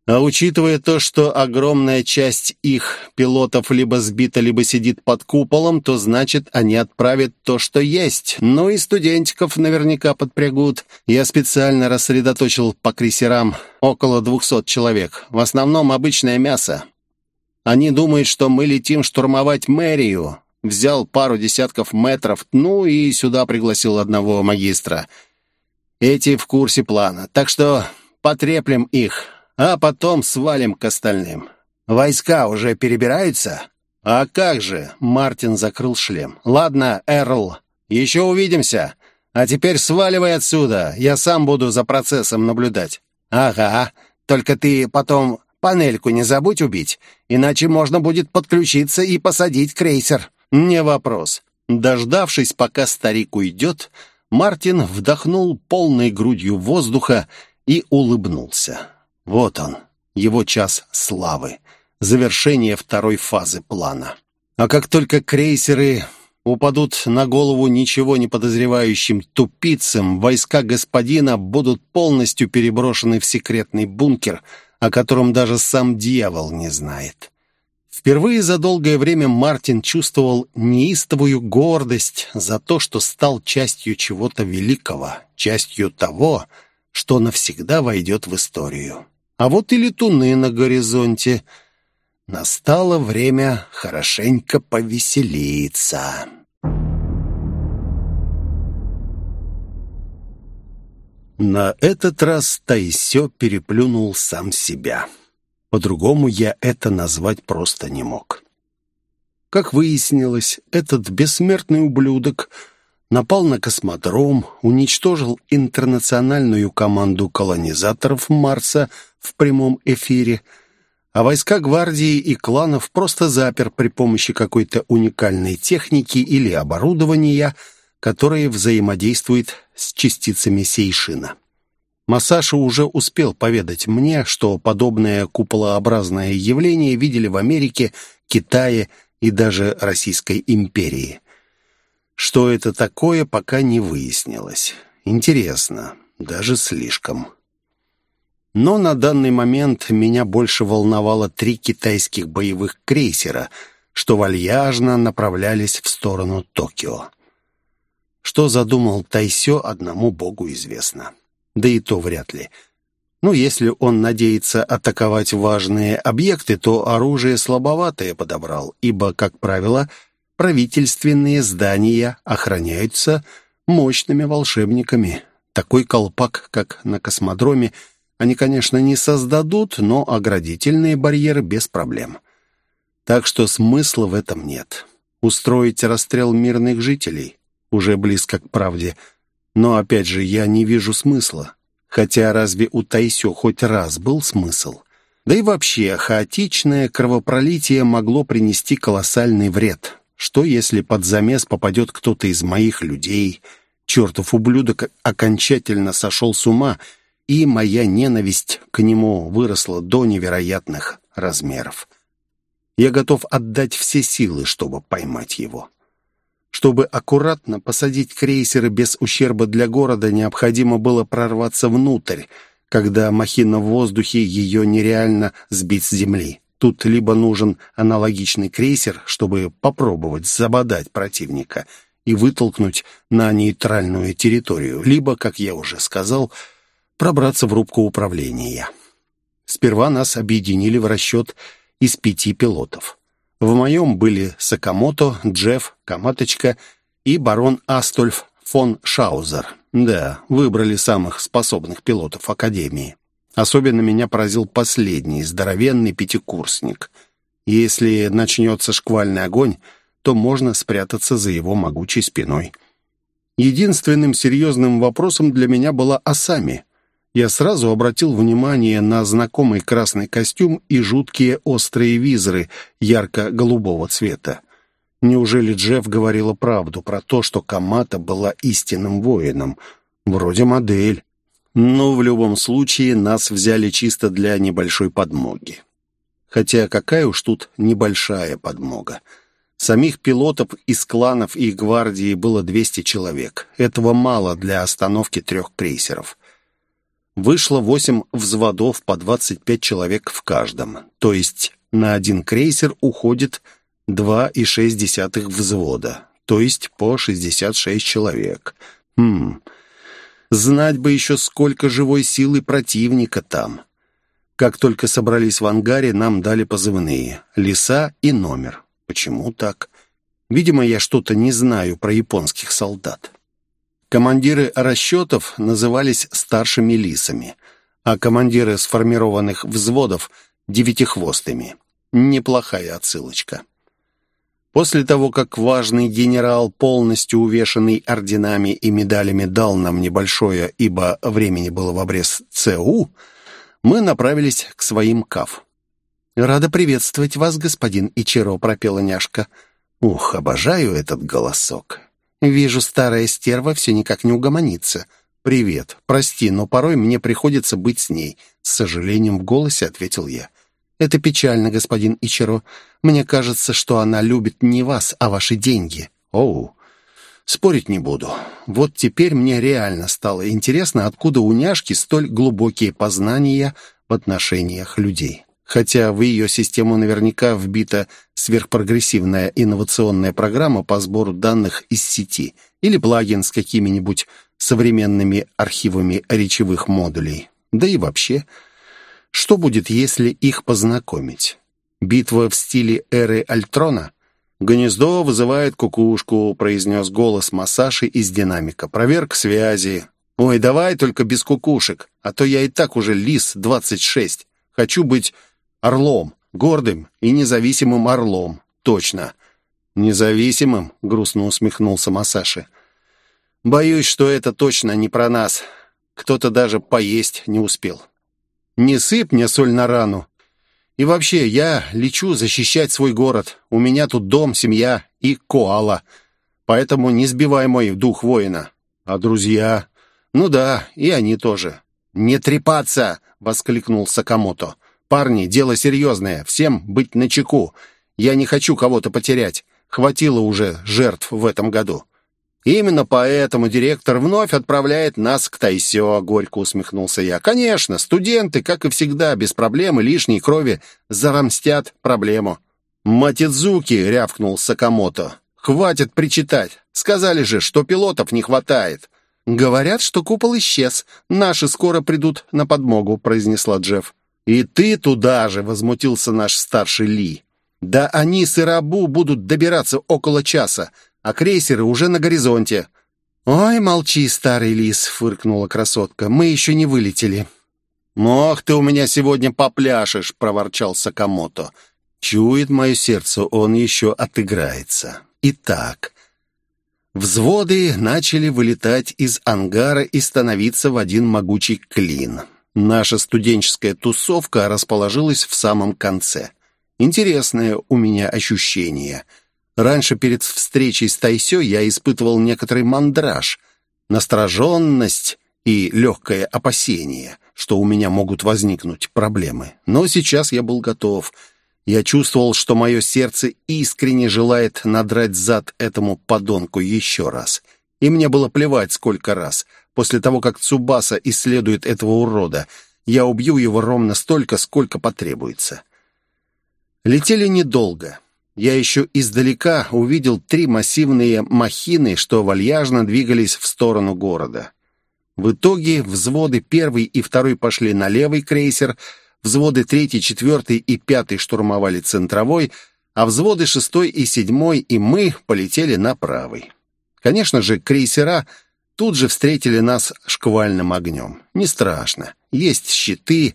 а учитывая то, что огромная часть их пилотов либо сбита, либо сидит под куполом, то значит, они отправят то, что есть. Ну и студентиков наверняка подпрягут. Я специально рассредоточил по крейсерам около двухсот человек. В основном обычное мясо. Они думают, что мы летим штурмовать мэрию. Взял пару десятков метров, ну и сюда пригласил одного магистра. Эти в курсе плана, так что потреплем их а потом свалим к остальным. Войска уже перебираются?» «А как же?» — Мартин закрыл шлем. «Ладно, Эрл, еще увидимся. А теперь сваливай отсюда, я сам буду за процессом наблюдать». «Ага, только ты потом панельку не забудь убить, иначе можно будет подключиться и посадить крейсер». «Не вопрос». Дождавшись, пока старик уйдет, Мартин вдохнул полной грудью воздуха и улыбнулся. Вот он, его час славы, завершение второй фазы плана. А как только крейсеры упадут на голову ничего не подозревающим тупицам, войска господина будут полностью переброшены в секретный бункер, о котором даже сам дьявол не знает. Впервые за долгое время Мартин чувствовал неистовую гордость за то, что стал частью чего-то великого, частью того, что навсегда войдет в историю. А вот и летуны на горизонте. Настало время хорошенько повеселиться. На этот раз Тайсё переплюнул сам себя. По-другому я это назвать просто не мог. Как выяснилось, этот бессмертный ублюдок напал на космодром, уничтожил интернациональную команду колонизаторов Марса — в прямом эфире, а войска гвардии и кланов просто запер при помощи какой-то уникальной техники или оборудования, которое взаимодействует с частицами Сейшина. Масаша уже успел поведать мне, что подобное куполообразное явление видели в Америке, Китае и даже Российской империи. Что это такое, пока не выяснилось. Интересно, даже слишком. Но на данный момент меня больше волновало три китайских боевых крейсера, что вальяжно направлялись в сторону Токио. Что задумал Тайсё, одному богу известно. Да и то вряд ли. Ну, если он надеется атаковать важные объекты, то оружие слабоватое подобрал, ибо, как правило, правительственные здания охраняются мощными волшебниками. Такой колпак, как на космодроме, они, конечно, не создадут, но оградительные барьеры без проблем. Так что смысла в этом нет. Устроить расстрел мирных жителей уже близко к правде. Но, опять же, я не вижу смысла. Хотя разве у Тайсё хоть раз был смысл? Да и вообще, хаотичное кровопролитие могло принести колоссальный вред. Что, если под замес попадет кто-то из моих людей? Чертов ублюдок окончательно сошел с ума — и моя ненависть к нему выросла до невероятных размеров. Я готов отдать все силы, чтобы поймать его. Чтобы аккуратно посадить крейсеры без ущерба для города, необходимо было прорваться внутрь, когда махина в воздухе ее нереально сбить с земли. Тут либо нужен аналогичный крейсер, чтобы попробовать забодать противника и вытолкнуть на нейтральную территорию, либо, как я уже сказал, пробраться в рубку управления. Сперва нас объединили в расчет из пяти пилотов. В моем были Сакамото, Джефф, Каматочка и барон Астольф фон Шаузер. Да, выбрали самых способных пилотов Академии. Особенно меня поразил последний, здоровенный пятикурсник. Если начнется шквальный огонь, то можно спрятаться за его могучей спиной. Единственным серьезным вопросом для меня была Асами я сразу обратил внимание на знакомый красный костюм и жуткие острые визоры ярко-голубого цвета. Неужели Джефф говорила правду про то, что Камата была истинным воином? Вроде модель. Но в любом случае нас взяли чисто для небольшой подмоги. Хотя какая уж тут небольшая подмога. Самих пилотов из кланов и гвардии было 200 человек. Этого мало для остановки трех крейсеров. Вышло восемь взводов по 25 человек в каждом. То есть на один крейсер уходит 2,6 взвода. То есть по 66 человек. Хм... Знать бы еще, сколько живой силы противника там. Как только собрались в ангаре, нам дали позывные. Леса и номер. Почему так? Видимо, я что-то не знаю про японских солдат. Командиры расчетов назывались старшими лисами, а командиры сформированных взводов — девятихвостыми. Неплохая отсылочка. После того, как важный генерал, полностью увешанный орденами и медалями, дал нам небольшое, ибо времени было в обрез ЦУ, мы направились к своим КАФ. «Рада приветствовать вас, господин Ичиро», — пропела няшка. «Ух, обожаю этот голосок. Вижу, старая стерва все никак не угомонится. «Привет. Прости, но порой мне приходится быть с ней», — с сожалением в голосе ответил я. «Это печально, господин Ичиро. Мне кажется, что она любит не вас, а ваши деньги». «Оу, спорить не буду. Вот теперь мне реально стало интересно, откуда у няшки столь глубокие познания в отношениях людей» хотя в ее систему наверняка вбита сверхпрогрессивная инновационная программа по сбору данных из сети или плагин с какими-нибудь современными архивами речевых модулей. Да и вообще, что будет, если их познакомить? Битва в стиле эры Альтрона? «Гнездо вызывает кукушку», — произнес голос Масаши из динамика. «Проверка связи». «Ой, давай только без кукушек, а то я и так уже лис 26. Хочу быть Орлом, гордым и независимым орлом. Точно. Независимым, грустно усмехнулся Масаши. Боюсь, что это точно не про нас. Кто-то даже поесть не успел. Не сыпь мне соль на рану. И вообще, я лечу защищать свой город. У меня тут дом, семья и коала. Поэтому не сбивай мой дух воина. А друзья? Ну да, и они тоже. «Не трепаться!» — воскликнул Сакамото. «Парни, дело серьезное. Всем быть начеку. Я не хочу кого-то потерять. Хватило уже жертв в этом году». «Именно поэтому директор вновь отправляет нас к Тайсё», — горько усмехнулся я. «Конечно, студенты, как и всегда, без проблем и лишней крови зарамстят проблему». «Матидзуки!» — рявкнул Сакамото. «Хватит причитать. Сказали же, что пилотов не хватает». «Говорят, что купол исчез. Наши скоро придут на подмогу», — произнесла Джефф. «И ты туда же!» — возмутился наш старший Ли. «Да они с Ирабу будут добираться около часа, а крейсеры уже на горизонте». «Ой, молчи, старый лис!» — фыркнула красотка. «Мы еще не вылетели». «Ох, ты у меня сегодня попляшешь!» — проворчал Сакамото. «Чует мое сердце, он еще отыграется. Итак...» Взводы начали вылетать из ангара и становиться в один могучий клин. Наша студенческая тусовка расположилась в самом конце. Интересное у меня ощущение. Раньше перед встречей с Тайсё я испытывал некоторый мандраж, настороженность и легкое опасение, что у меня могут возникнуть проблемы. Но сейчас я был готов — я чувствовал, что мое сердце искренне желает надрать зад этому подонку еще раз. И мне было плевать, сколько раз. После того, как Цубаса исследует этого урода, я убью его ровно столько, сколько потребуется. Летели недолго. Я еще издалека увидел три массивные махины, что вальяжно двигались в сторону города. В итоге взводы первый и второй пошли на левый крейсер — Взводы 3, 4 и 5 штурмовали центровой, а взводы 6 и 7 и мы полетели на правый. Конечно же, крейсера тут же встретили нас шквальным огнем. Не страшно. Есть щиты.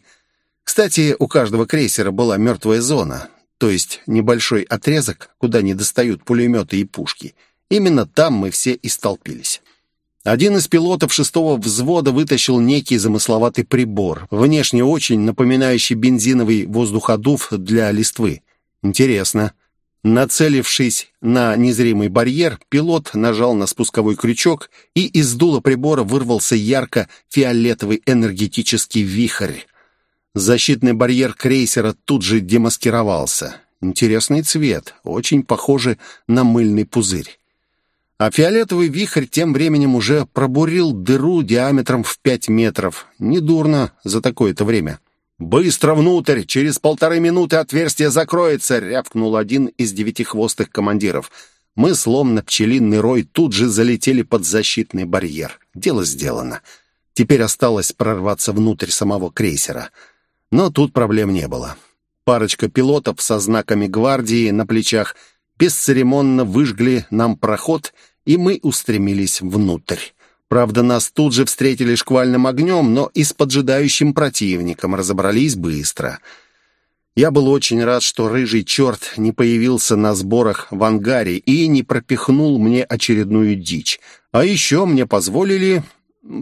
Кстати, у каждого крейсера была мертвая зона, то есть небольшой отрезок, куда не достают пулеметы и пушки. Именно там мы все и столпились. Один из пилотов шестого взвода вытащил некий замысловатый прибор, внешне очень напоминающий бензиновый воздуходув для листвы. Интересно. Нацелившись на незримый барьер, пилот нажал на спусковой крючок, и из дула прибора вырвался ярко-фиолетовый энергетический вихрь. Защитный барьер крейсера тут же демаскировался. Интересный цвет, очень похожий на мыльный пузырь. А фиолетовый вихрь тем временем уже пробурил дыру диаметром в пять метров. Недурно за такое-то время. «Быстро внутрь! Через полторы минуты отверстие закроется!» — рявкнул один из девятихвостых командиров. Мы, словно пчелиный рой, тут же залетели под защитный барьер. Дело сделано. Теперь осталось прорваться внутрь самого крейсера. Но тут проблем не было. Парочка пилотов со знаками гвардии на плечах — бесцеремонно выжгли нам проход, и мы устремились внутрь. Правда, нас тут же встретили шквальным огнем, но и с поджидающим противником разобрались быстро. Я был очень рад, что рыжий черт не появился на сборах в ангаре и не пропихнул мне очередную дичь. А еще мне позволили,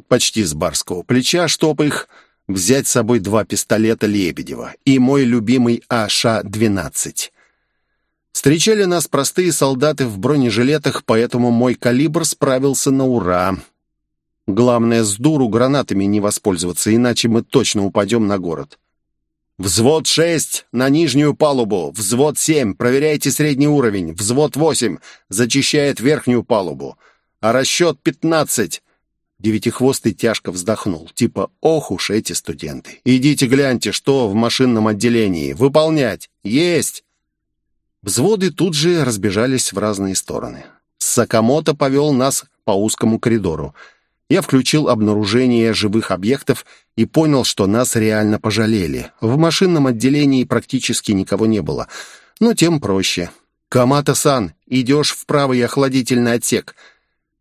почти с барского плеча, чтоб их взять с собой два пистолета Лебедева и мой любимый АШ-12. Встречали нас простые солдаты в бронежилетах, поэтому мой калибр справился на ура. Главное, с дуру гранатами не воспользоваться, иначе мы точно упадем на город. «Взвод 6 на нижнюю палубу! Взвод 7 проверяйте средний уровень! Взвод 8 зачищает верхнюю палубу! А расчет 15...» Девятихвостый тяжко вздохнул, типа «Ох уж эти студенты! Идите гляньте, что в машинном отделении! Выполнять! Есть!» Взводы тут же разбежались в разные стороны. Сакамото повел нас по узкому коридору. Я включил обнаружение живых объектов и понял, что нас реально пожалели. В машинном отделении практически никого не было. Но тем проще. «Камата-сан, идешь в правый охладительный отсек.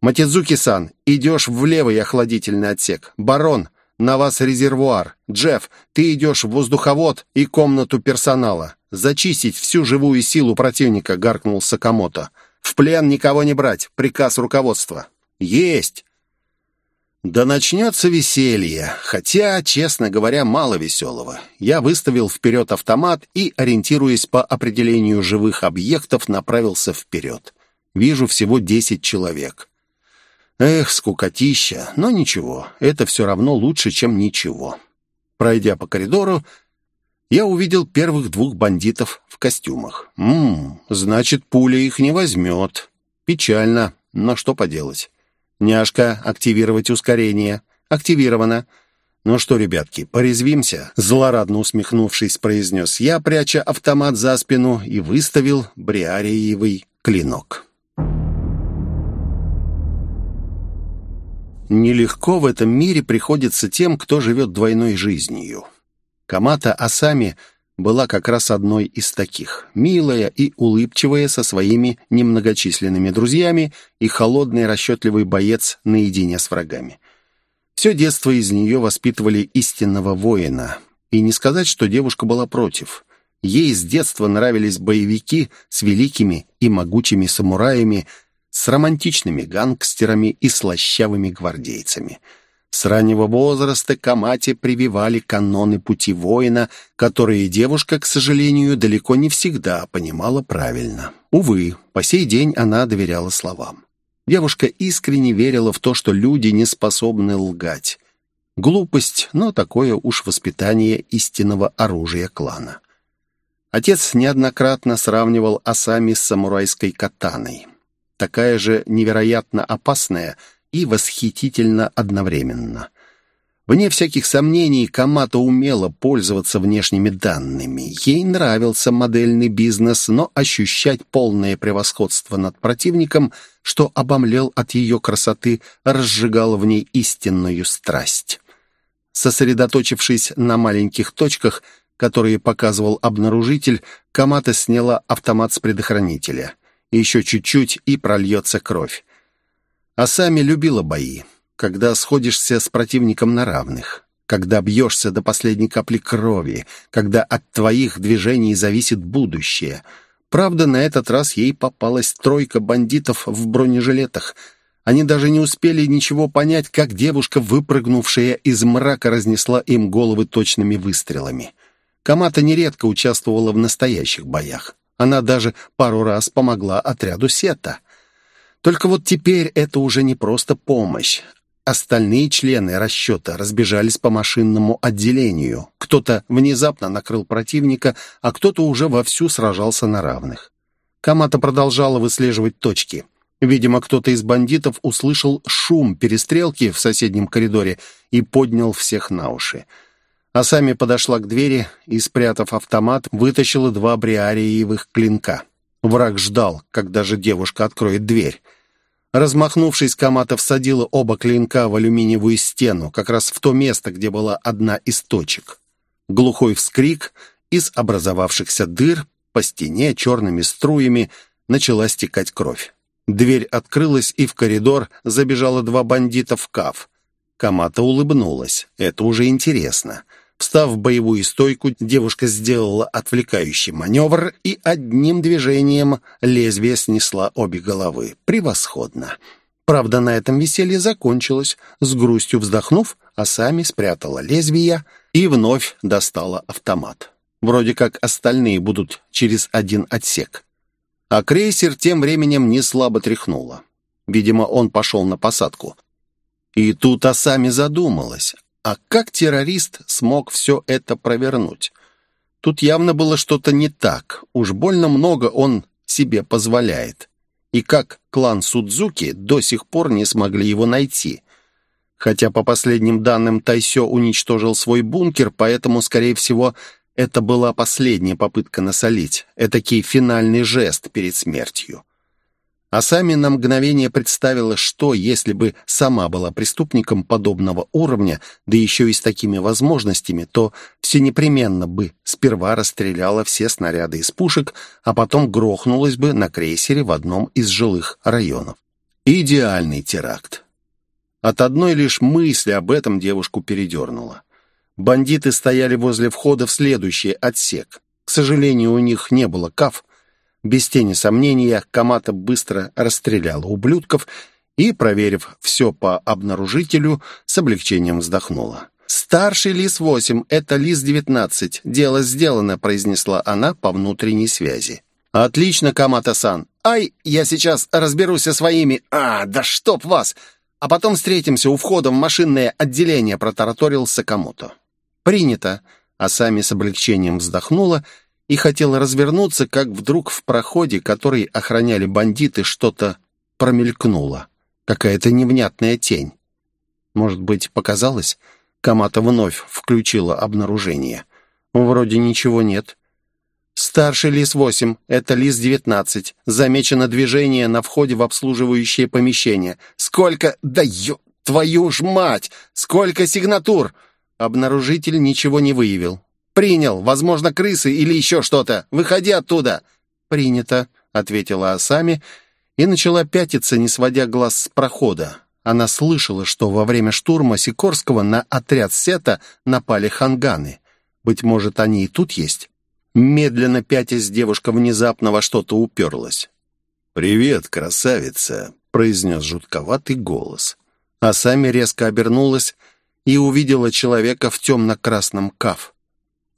Матидзуки-сан, идешь в левый охладительный отсек. Барон, на вас резервуар. Джефф, ты идешь в воздуховод и комнату персонала. «Зачистить всю живую силу противника», — гаркнул Сакамото. «В плен никого не брать. Приказ руководства». «Есть!» Да начнется веселье, хотя, честно говоря, мало веселого. Я выставил вперед автомат и, ориентируясь по определению живых объектов, направился вперед. Вижу всего десять человек. Эх, скукотища, но ничего, это все равно лучше, чем ничего. Пройдя по коридору, я увидел первых двух бандитов в костюмах. Ммм, значит, пуля их не возьмет. Печально, но что поделать. «Няшка, активировать ускорение». «Активировано». «Ну что, ребятки, порезвимся?» Злорадно усмехнувшись, произнес я, пряча автомат за спину, и выставил бриариевый клинок. Нелегко в этом мире приходится тем, кто живет двойной жизнью. Камата Асами была как раз одной из таких. Милая и улыбчивая со своими немногочисленными друзьями и холодный расчетливый боец наедине с врагами. Все детство из нее воспитывали истинного воина. И не сказать, что девушка была против. Ей с детства нравились боевики с великими и могучими самураями, с романтичными гангстерами и слащавыми гвардейцами – с раннего возраста Камате прививали каноны пути воина, которые девушка, к сожалению, далеко не всегда понимала правильно. Увы, по сей день она доверяла словам. Девушка искренне верила в то, что люди не способны лгать. Глупость, но такое уж воспитание истинного оружия клана. Отец неоднократно сравнивал Асами с самурайской катаной. Такая же невероятно опасная – и восхитительно одновременно. Вне всяких сомнений, Камата умела пользоваться внешними данными. Ей нравился модельный бизнес, но ощущать полное превосходство над противником, что обомлел от ее красоты, разжигало в ней истинную страсть. Сосредоточившись на маленьких точках, которые показывал обнаружитель, Камата сняла автомат с предохранителя. Еще чуть-чуть, и прольется кровь. А сами любила бои, когда сходишься с противником на равных, когда бьешься до последней капли крови, когда от твоих движений зависит будущее. Правда, на этот раз ей попалась тройка бандитов в бронежилетах. Они даже не успели ничего понять, как девушка, выпрыгнувшая из мрака, разнесла им головы точными выстрелами. Камата нередко участвовала в настоящих боях. Она даже пару раз помогла отряду Сета — только вот теперь это уже не просто помощь. Остальные члены расчета разбежались по машинному отделению. Кто-то внезапно накрыл противника, а кто-то уже вовсю сражался на равных. Камата продолжала выслеживать точки. Видимо, кто-то из бандитов услышал шум перестрелки в соседнем коридоре и поднял всех на уши. А сами подошла к двери и, спрятав автомат, вытащила два бриариевых клинка. Враг ждал, когда же девушка откроет дверь. Размахнувшись, Камата всадила оба клинка в алюминиевую стену, как раз в то место, где была одна из точек. Глухой вскрик, из образовавшихся дыр по стене черными струями начала стекать кровь. Дверь открылась, и в коридор забежало два бандита в каф. Камата улыбнулась. Это уже интересно. Встав в боевую стойку, девушка сделала отвлекающий маневр и одним движением лезвие снесла обе головы. Превосходно. Правда, на этом веселье закончилось. С грустью вздохнув, а сами спрятала лезвие и вновь достала автомат. Вроде как остальные будут через один отсек. А крейсер тем временем не слабо тряхнуло. Видимо, он пошел на посадку. И тут Асами задумалась, а как террорист смог все это провернуть? Тут явно было что-то не так. Уж больно много он себе позволяет. И как клан Судзуки до сих пор не смогли его найти. Хотя, по последним данным, Тайсё уничтожил свой бункер, поэтому, скорее всего, это была последняя попытка насолить. Этакий финальный жест перед смертью. А сами на мгновение представила, что, если бы сама была преступником подобного уровня, да еще и с такими возможностями, то все непременно бы сперва расстреляла все снаряды из пушек, а потом грохнулась бы на крейсере в одном из жилых районов. Идеальный теракт. От одной лишь мысли об этом девушку передернуло. Бандиты стояли возле входа в следующий отсек. К сожалению, у них не было каф, без тени сомнения, Камата быстро расстреляла ублюдков и, проверив все по обнаружителю, с облегчением вздохнула. «Старший ЛИС-8, это ЛИС-19. Дело сделано», — произнесла она по внутренней связи. «Отлично, Камата-сан. Ай, я сейчас разберусь со своими... А, да чтоб вас! А потом встретимся у входа в машинное отделение», — протараторил Сакамото. «Принято». А сами с облегчением вздохнула и хотела развернуться, как вдруг в проходе, который охраняли бандиты, что-то промелькнуло. Какая-то невнятная тень. Может быть, показалось? Камата вновь включила обнаружение. Вроде ничего нет. Старший ЛИС-8, это ЛИС-19. Замечено движение на входе в обслуживающее помещение. Сколько... Да ё... Твою ж мать! Сколько сигнатур! Обнаружитель ничего не выявил. «Принял. Возможно, крысы или еще что-то. Выходи оттуда». «Принято», — ответила Асами и начала пятиться, не сводя глаз с прохода. Она слышала, что во время штурма Сикорского на отряд Сета напали ханганы. Быть может, они и тут есть? Медленно пятясь, девушка внезапно во что-то уперлась. «Привет, красавица», — произнес жутковатый голос. Асами резко обернулась и увидела человека в темно-красном каф.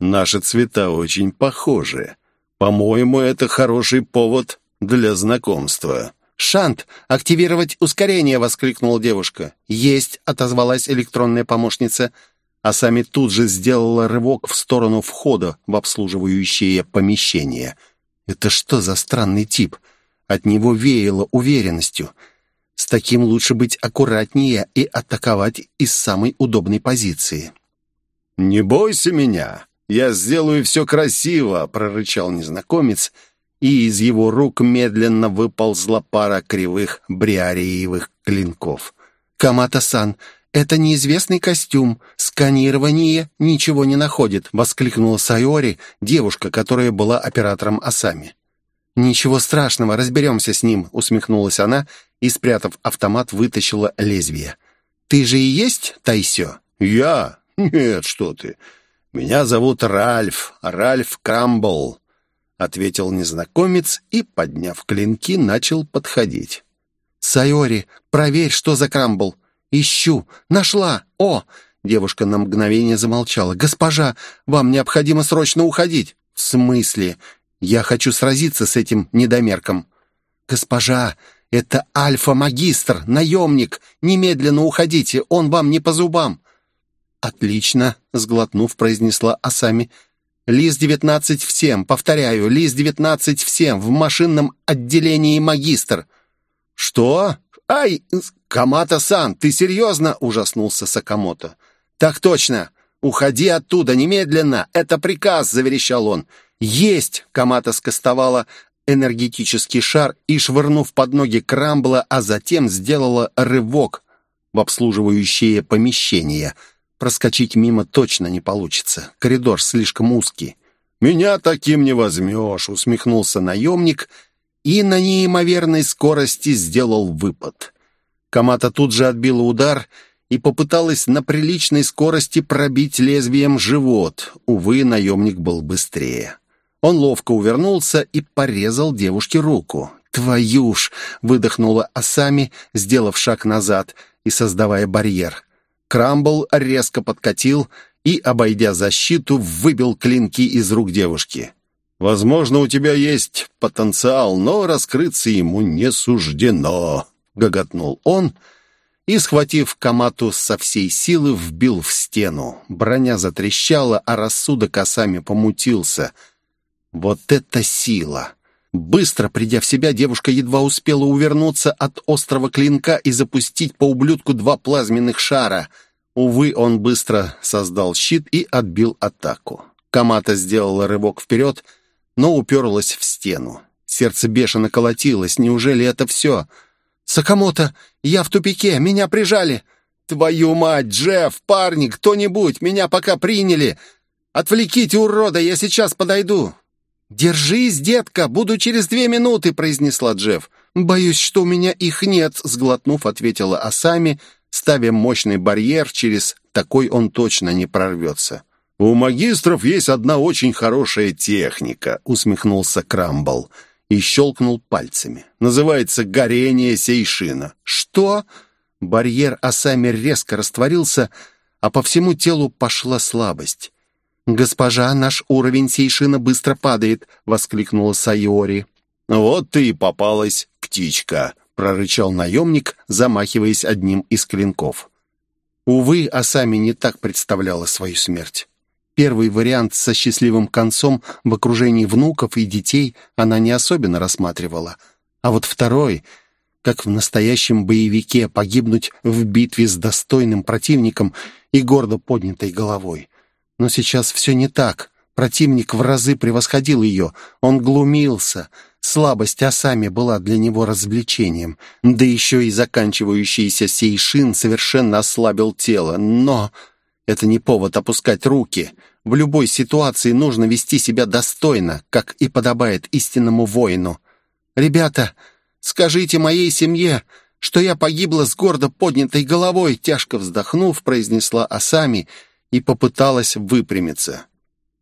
«Наши цвета очень похожи. По-моему, это хороший повод для знакомства». «Шант, активировать ускорение!» — воскликнула девушка. «Есть!» — отозвалась электронная помощница. А сами тут же сделала рывок в сторону входа в обслуживающее помещение. «Это что за странный тип?» От него веяло уверенностью — с таким лучше быть аккуратнее и атаковать из самой удобной позиции. «Не бойся меня, я сделаю все красиво», — прорычал незнакомец, и из его рук медленно выползла пара кривых бриариевых клинков. «Камата-сан, это неизвестный костюм. Сканирование ничего не находит», — воскликнула Сайори, девушка, которая была оператором Асами. «Ничего страшного, разберемся с ним», — усмехнулась она и, спрятав автомат, вытащила лезвие. «Ты же и есть Тайсё?» «Я? Нет, что ты. Меня зовут Ральф, Ральф Крамбл», — ответил незнакомец и, подняв клинки, начал подходить. «Сайори, проверь, что за Крамбл. Ищу. Нашла. О!» Девушка на мгновение замолчала. «Госпожа, вам необходимо срочно уходить». «В смысле? Я хочу сразиться с этим недомерком». «Госпожа, это альфа-магистр, наемник. Немедленно уходите, он вам не по зубам». «Отлично», — сглотнув, произнесла Асами. «Лиз-19 всем, повторяю, Лиз-19 всем, в машинном отделении магистр». «Что? Ай, Камата-сан, ты серьезно?» — ужаснулся Сакамото. «Так точно. Уходи оттуда немедленно. Это приказ», — заверещал он. «Есть!» — Камата скостовала энергетический шар и, швырнув под ноги Крамбла, а затем сделала рывок в обслуживающее помещение. Проскочить мимо точно не получится. Коридор слишком узкий. «Меня таким не возьмешь», — усмехнулся наемник и на неимоверной скорости сделал выпад. Камата тут же отбила удар и попыталась на приличной скорости пробить лезвием живот. Увы, наемник был быстрее. Он ловко увернулся и порезал девушке руку. «Твою ж!» — выдохнула Асами, сделав шаг назад и создавая барьер. Крамбл резко подкатил и, обойдя защиту, выбил клинки из рук девушки. «Возможно, у тебя есть потенциал, но раскрыться ему не суждено», — гоготнул он и, схватив Камату со всей силы, вбил в стену. Броня затрещала, а рассудок Асами помутился — вот это сила! Быстро придя в себя, девушка едва успела увернуться от острого клинка и запустить по ублюдку два плазменных шара. Увы, он быстро создал щит и отбил атаку. Камата сделала рывок вперед, но уперлась в стену. Сердце бешено колотилось. Неужели это все? «Сакамото, я в тупике, меня прижали!» «Твою мать, Джефф, парни, кто-нибудь, меня пока приняли! Отвлеките урода, я сейчас подойду!» «Держись, детка, буду через две минуты», — произнесла Джефф. «Боюсь, что у меня их нет», — сглотнув, ответила Асами, ставя мощный барьер, через такой он точно не прорвется. «У магистров есть одна очень хорошая техника», — усмехнулся Крамбл. и щелкнул пальцами. «Называется горение сейшина». «Что?» Барьер Асами резко растворился, а по всему телу пошла слабость. «Госпожа, наш уровень сейшина быстро падает!» — воскликнула Сайори. «Вот ты и попалась, птичка!» — прорычал наемник, замахиваясь одним из клинков. Увы, Асами не так представляла свою смерть. Первый вариант со счастливым концом в окружении внуков и детей она не особенно рассматривала. А вот второй, как в настоящем боевике, погибнуть в битве с достойным противником и гордо поднятой головой. Но сейчас все не так. Противник в разы превосходил ее. Он глумился. Слабость Асами была для него развлечением. Да еще и заканчивающийся сейшин совершенно ослабил тело. Но это не повод опускать руки. В любой ситуации нужно вести себя достойно, как и подобает истинному воину. «Ребята, скажите моей семье, что я погибла с гордо поднятой головой», тяжко вздохнув, произнесла Асами и попыталась выпрямиться.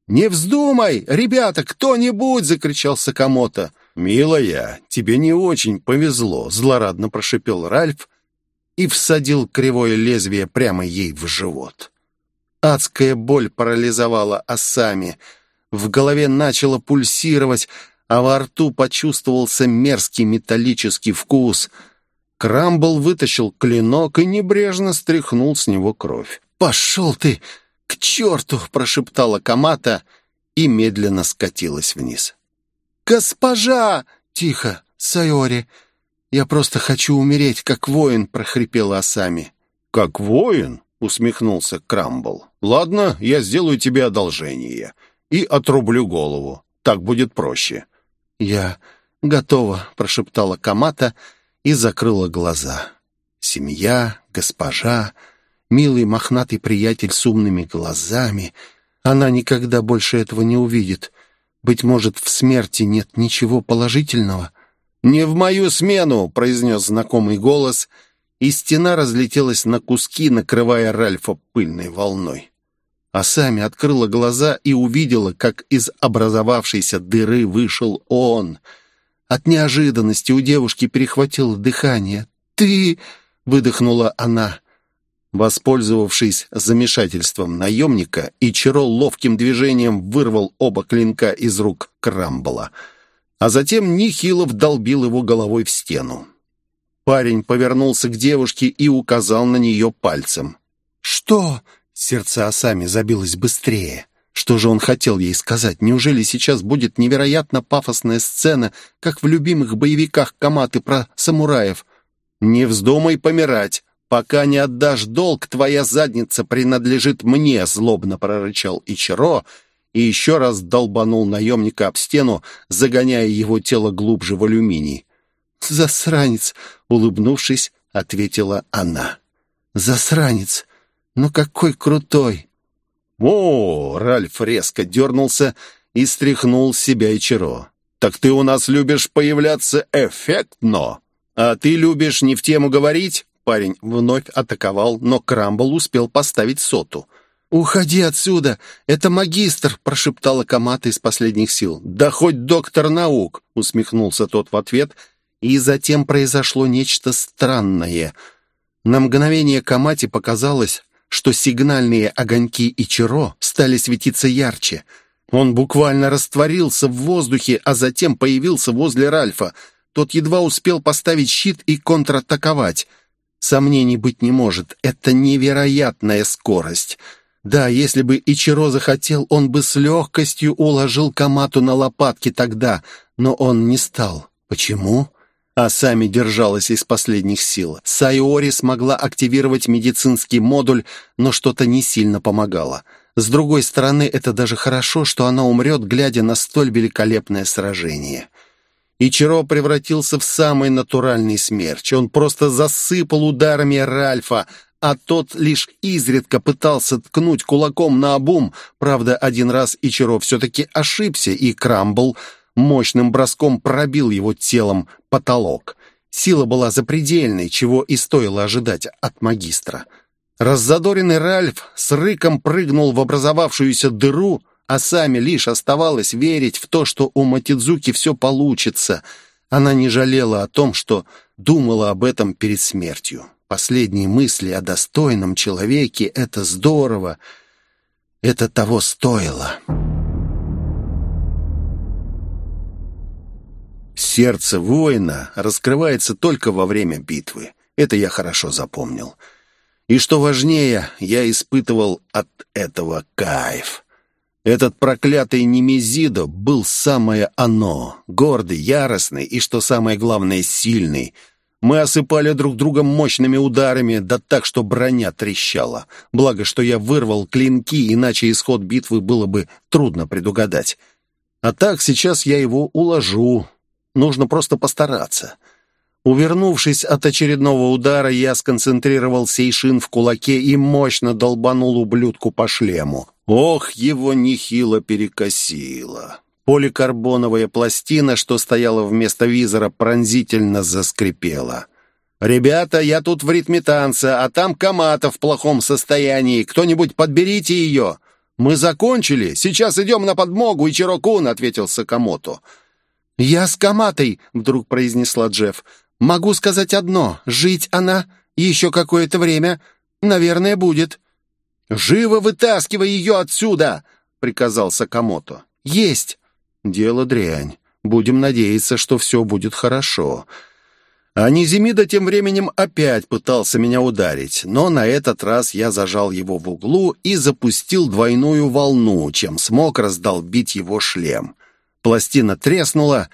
«Не вздумай! Ребята, кто-нибудь!» — закричал Сакамото. «Милая, тебе не очень повезло», — злорадно прошипел Ральф и всадил кривое лезвие прямо ей в живот. Адская боль парализовала Асами. В голове начало пульсировать, а во рту почувствовался мерзкий металлический вкус. Крамбл вытащил клинок и небрежно стряхнул с него кровь. «Пошел ты к черту!» — прошептала Камата и медленно скатилась вниз. «Госпожа!» — тихо, Сайори. «Я просто хочу умереть, как воин!» — прохрипела Асами. «Как воин?» — усмехнулся Крамбл. «Ладно, я сделаю тебе одолжение и отрублю голову. Так будет проще». «Я готова», — прошептала Камата и закрыла глаза. «Семья, госпожа, милый мохнатый приятель с умными глазами. Она никогда больше этого не увидит. Быть может, в смерти нет ничего положительного». «Не в мою смену!» — произнес знакомый голос — и стена разлетелась на куски, накрывая Ральфа пыльной волной. А сами открыла глаза и увидела, как из образовавшейся дыры вышел он. От неожиданности у девушки перехватило дыхание. «Ты...» — выдохнула она. Воспользовавшись замешательством наемника, Ичиро ловким движением вырвал оба клинка из рук Крамбола, а затем Нихилов долбил его головой в стену. Парень повернулся к девушке и указал на нее пальцем. «Что?» Сердце Асами забилось быстрее. Что же он хотел ей сказать? Неужели сейчас будет невероятно пафосная сцена, как в любимых боевиках Каматы про самураев? «Не вздумай помирать. Пока не отдашь долг, твоя задница принадлежит мне», злобно прорычал Ичиро и еще раз долбанул наемника об стену, загоняя его тело глубже в алюминий. «Засранец!» — улыбнувшись, ответила она. «Засранец! Ну какой крутой!» «О!» — Ральф резко дернулся и стряхнул себя Ичиро. «Так ты у нас любишь появляться эффектно, а ты любишь не в тему говорить?» Парень вновь атаковал, но Крамбл успел поставить соту. «Уходи отсюда! Это магистр!» — прошептала Камата из последних сил. «Да хоть доктор наук!» — усмехнулся тот в ответ и затем произошло нечто странное. На мгновение Камати показалось, что сигнальные огоньки Ичиро стали светиться ярче. Он буквально растворился в воздухе, а затем появился возле Ральфа. Тот едва успел поставить щит и контратаковать. Сомнений быть не может. Это невероятная скорость. Да, если бы Ичиро захотел, он бы с легкостью уложил Камату на лопатки тогда, но он не стал. Почему? а сами держалась из последних сил. Сайори смогла активировать медицинский модуль, но что-то не сильно помогало. С другой стороны, это даже хорошо, что она умрет, глядя на столь великолепное сражение. Ичиро превратился в самый натуральный смерч. Он просто засыпал ударами Ральфа, а тот лишь изредка пытался ткнуть кулаком на обум. Правда, один раз Ичиро все-таки ошибся, и Крамбл мощным броском пробил его телом потолок. Сила была запредельной, чего и стоило ожидать от магистра. Раззадоренный Ральф с рыком прыгнул в образовавшуюся дыру, а сами лишь оставалось верить в то, что у Матидзуки все получится. Она не жалела о том, что думала об этом перед смертью. Последние мысли о достойном человеке — это здорово, это того стоило. Сердце воина раскрывается только во время битвы. Это я хорошо запомнил. И что важнее, я испытывал от этого кайф. Этот проклятый Немезидо был самое оно, гордый, яростный и, что самое главное, сильный. Мы осыпали друг друга мощными ударами, да так, что броня трещала. Благо, что я вырвал клинки, иначе исход битвы было бы трудно предугадать. А так, сейчас я его уложу. Нужно просто постараться. Увернувшись от очередного удара, я сконцентрировал сейшин в кулаке и мощно долбанул ублюдку по шлему. Ох, его нехило перекосило. Поликарбоновая пластина, что стояла вместо визора, пронзительно заскрипела. «Ребята, я тут в ритме танца, а там Камата в плохом состоянии. Кто-нибудь подберите ее!» «Мы закончили. Сейчас идем на подмогу, Ичирокун», — ответил Сакамото. «Я с Каматой», — вдруг произнесла Джефф. Могу сказать одно. Жить она еще какое-то время, наверное, будет». «Живо вытаскивай ее отсюда!» — приказал Сакамото. «Есть!» «Дело дрянь. Будем надеяться, что все будет хорошо». А Низимида тем временем опять пытался меня ударить, но на этот раз я зажал его в углу и запустил двойную волну, чем смог раздолбить его шлем. Пластина треснула,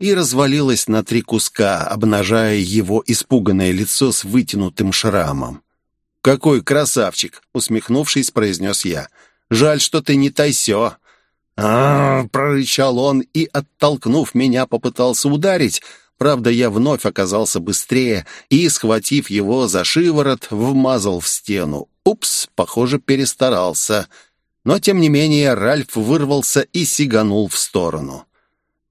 и развалилась на три куска, обнажая его испуганное лицо с вытянутым шрамом. «Какой красавчик!» — усмехнувшись, произнес я. «Жаль, что ты не тайсё!» -а, -а прорычал он и, оттолкнув меня, попытался ударить. Правда, я вновь оказался быстрее и, схватив его за шиворот, вмазал в стену. Упс, похоже, перестарался. Но, тем не менее, Ральф вырвался и сиганул в сторону.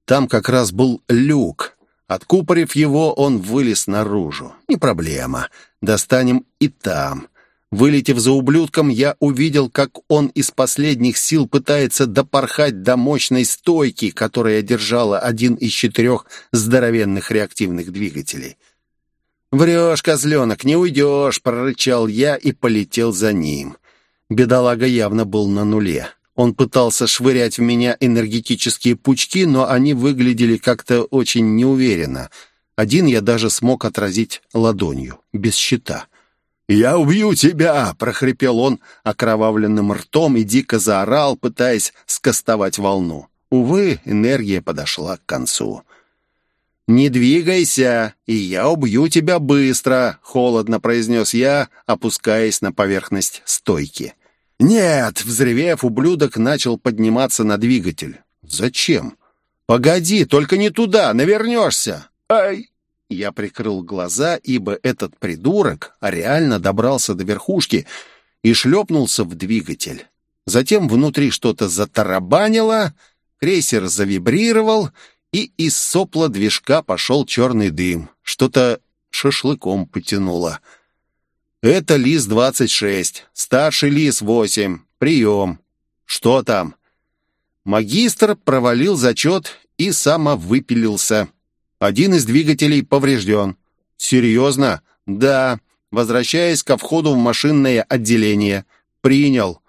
Там как раз был люк. Откупорив его, он вылез наружу. Не проблема. Достанем и там. Вылетев за ублюдком, я увидел, как он из последних сил пытается допорхать до мощной стойки, которая держала один из четырех здоровенных реактивных двигателей. «Врешь, козленок, не уйдешь!» — прорычал я и полетел за ним. Бедолага явно был на нуле. Он пытался швырять в меня энергетические пучки, но они выглядели как-то очень неуверенно. Один я даже смог отразить ладонью, без щита. «Я убью тебя!» — прохрипел он окровавленным ртом и дико заорал, пытаясь скостовать волну. Увы, энергия подошла к концу. «Не двигайся, и я убью тебя быстро», — холодно произнес я, опускаясь на поверхность стойки. «Нет!» — взревев, ублюдок начал подниматься на двигатель. «Зачем?» «Погоди, только не туда, навернешься!» «Ай!» Я прикрыл глаза, ибо этот придурок реально добрался до верхушки и шлепнулся в двигатель. Затем внутри что-то затарабанило, крейсер завибрировал, и из сопла движка пошел черный дым. Что-то шашлыком потянуло. «Это Лис-26, старший Лис-8, прием. Что там?» Магистр провалил зачет и самовыпилился. Один из двигателей поврежден. «Серьезно?» «Да. Возвращаясь ко входу в машинное отделение. Принял».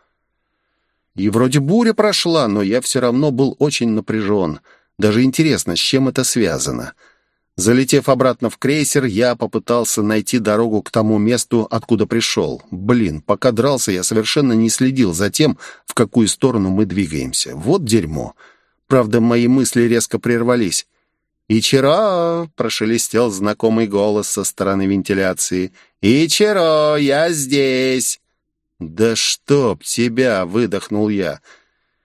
И вроде буря прошла, но я все равно был очень напряжен. Даже интересно, с чем это связано. Залетев обратно в крейсер, я попытался найти дорогу к тому месту, откуда пришел. Блин, пока дрался, я совершенно не следил за тем, в какую сторону мы двигаемся. Вот дерьмо. Правда, мои мысли резко прервались. «Ичиро!» — прошелестел знакомый голос со стороны вентиляции. «Ичиро, я здесь!» «Да чтоб тебя!» — выдохнул я.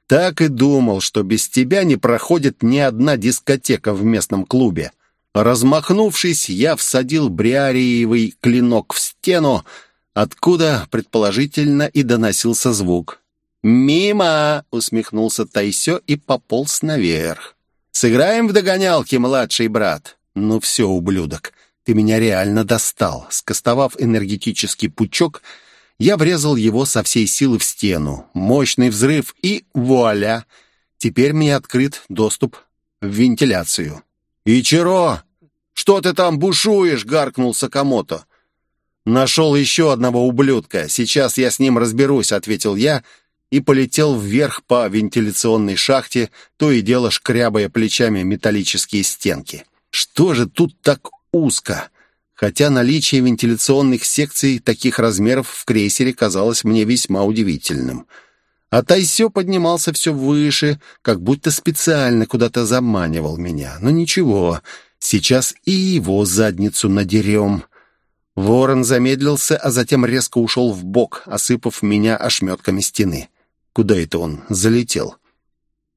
«Так и думал, что без тебя не проходит ни одна дискотека в местном клубе». Размахнувшись, я всадил бриариевый клинок в стену, откуда, предположительно, и доносился звук. «Мимо!» — усмехнулся Тайсё и пополз наверх. «Сыграем в догонялки, младший брат?» «Ну все, ублюдок, ты меня реально достал». Скостовав энергетический пучок, Я врезал его со всей силы в стену. Мощный взрыв и вуаля! Теперь мне открыт доступ в вентиляцию. «Ичиро! Что ты там бушуешь?» — гаркнул Сакамото. «Нашел еще одного ублюдка. Сейчас я с ним разберусь», — ответил я и полетел вверх по вентиляционной шахте, то и дело шкрябая плечами металлические стенки. «Что же тут так узко?» Хотя наличие вентиляционных секций таких размеров в крейсере казалось мне весьма удивительным. А Тайсё поднимался все выше, как будто специально куда-то заманивал меня. Но ничего, сейчас и его задницу надерем. Ворон замедлился, а затем резко ушел в бок, осыпав меня ошметками стены. Куда это он залетел?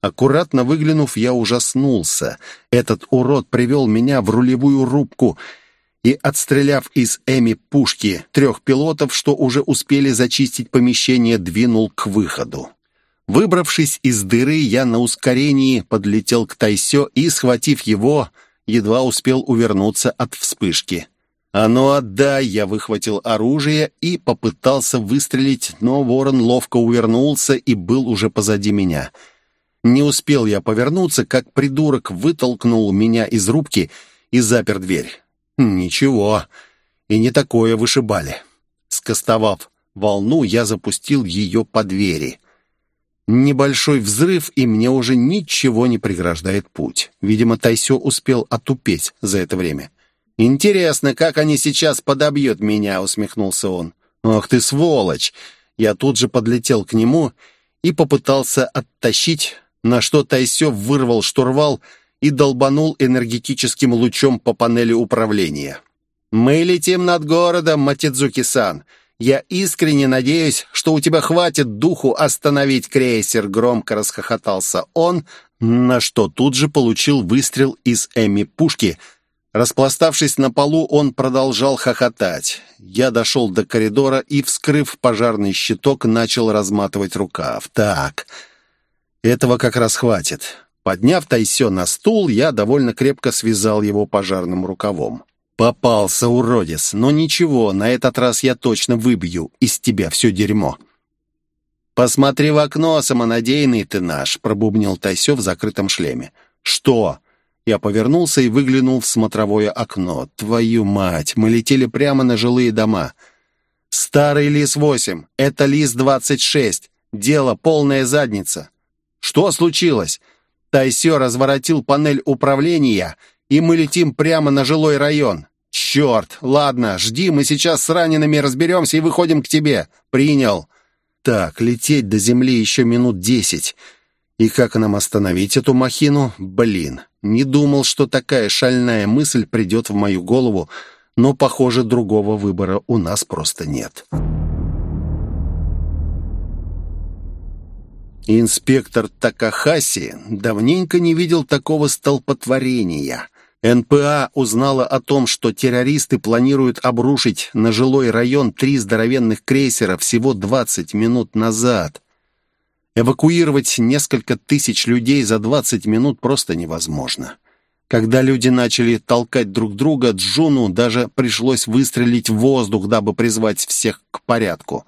Аккуратно выглянув, я ужаснулся. Этот урод привел меня в рулевую рубку и, отстреляв из Эми пушки трех пилотов, что уже успели зачистить помещение, двинул к выходу. Выбравшись из дыры, я на ускорении подлетел к Тайсё и, схватив его, едва успел увернуться от вспышки. «А ну отдай!» Я выхватил оружие и попытался выстрелить, но ворон ловко увернулся и был уже позади меня. Не успел я повернуться, как придурок вытолкнул меня из рубки и запер дверь. Ничего, и не такое вышибали. Скостовав волну, я запустил ее по двери. Небольшой взрыв, и мне уже ничего не преграждает путь. Видимо, Тайсё успел отупеть за это время. «Интересно, как они сейчас подобьют меня?» — усмехнулся он. «Ах ты сволочь!» Я тут же подлетел к нему и попытался оттащить, на что Тайсё вырвал штурвал и долбанул энергетическим лучом по панели управления. «Мы летим над городом, Матидзуки-сан. Я искренне надеюсь, что у тебя хватит духу остановить крейсер», — громко расхохотался он, на что тут же получил выстрел из Эми-пушки — Распластавшись на полу, он продолжал хохотать. Я дошел до коридора и, вскрыв пожарный щиток, начал разматывать рукав. «Так, этого как раз хватит». Подняв Тайсё на стул, я довольно крепко связал его пожарным рукавом. «Попался, уродец! Но ничего, на этот раз я точно выбью из тебя все дерьмо». «Посмотри в окно, самонадеянный ты наш», — пробубнил Тайсё в закрытом шлеме. «Что?» Я повернулся и выглянул в смотровое окно. «Твою мать! Мы летели прямо на жилые дома!» «Старый ЛИС-8! Это ЛИС-26! Дело полная задница!» «Что случилось?» Тайсё разворотил панель управления, и мы летим прямо на жилой район. «Черт! Ладно, жди, мы сейчас с ранеными разберемся и выходим к тебе. Принял!» «Так, лететь до земли еще минут десять. И как нам остановить эту махину? Блин, не думал, что такая шальная мысль придет в мою голову, но, похоже, другого выбора у нас просто нет. Инспектор Такахаси давненько не видел такого столпотворения. НПА узнала о том, что террористы планируют обрушить на жилой район три здоровенных крейсера всего 20 минут назад. Эвакуировать несколько тысяч людей за 20 минут просто невозможно. Когда люди начали толкать друг друга, Джуну даже пришлось выстрелить в воздух, дабы призвать всех к порядку.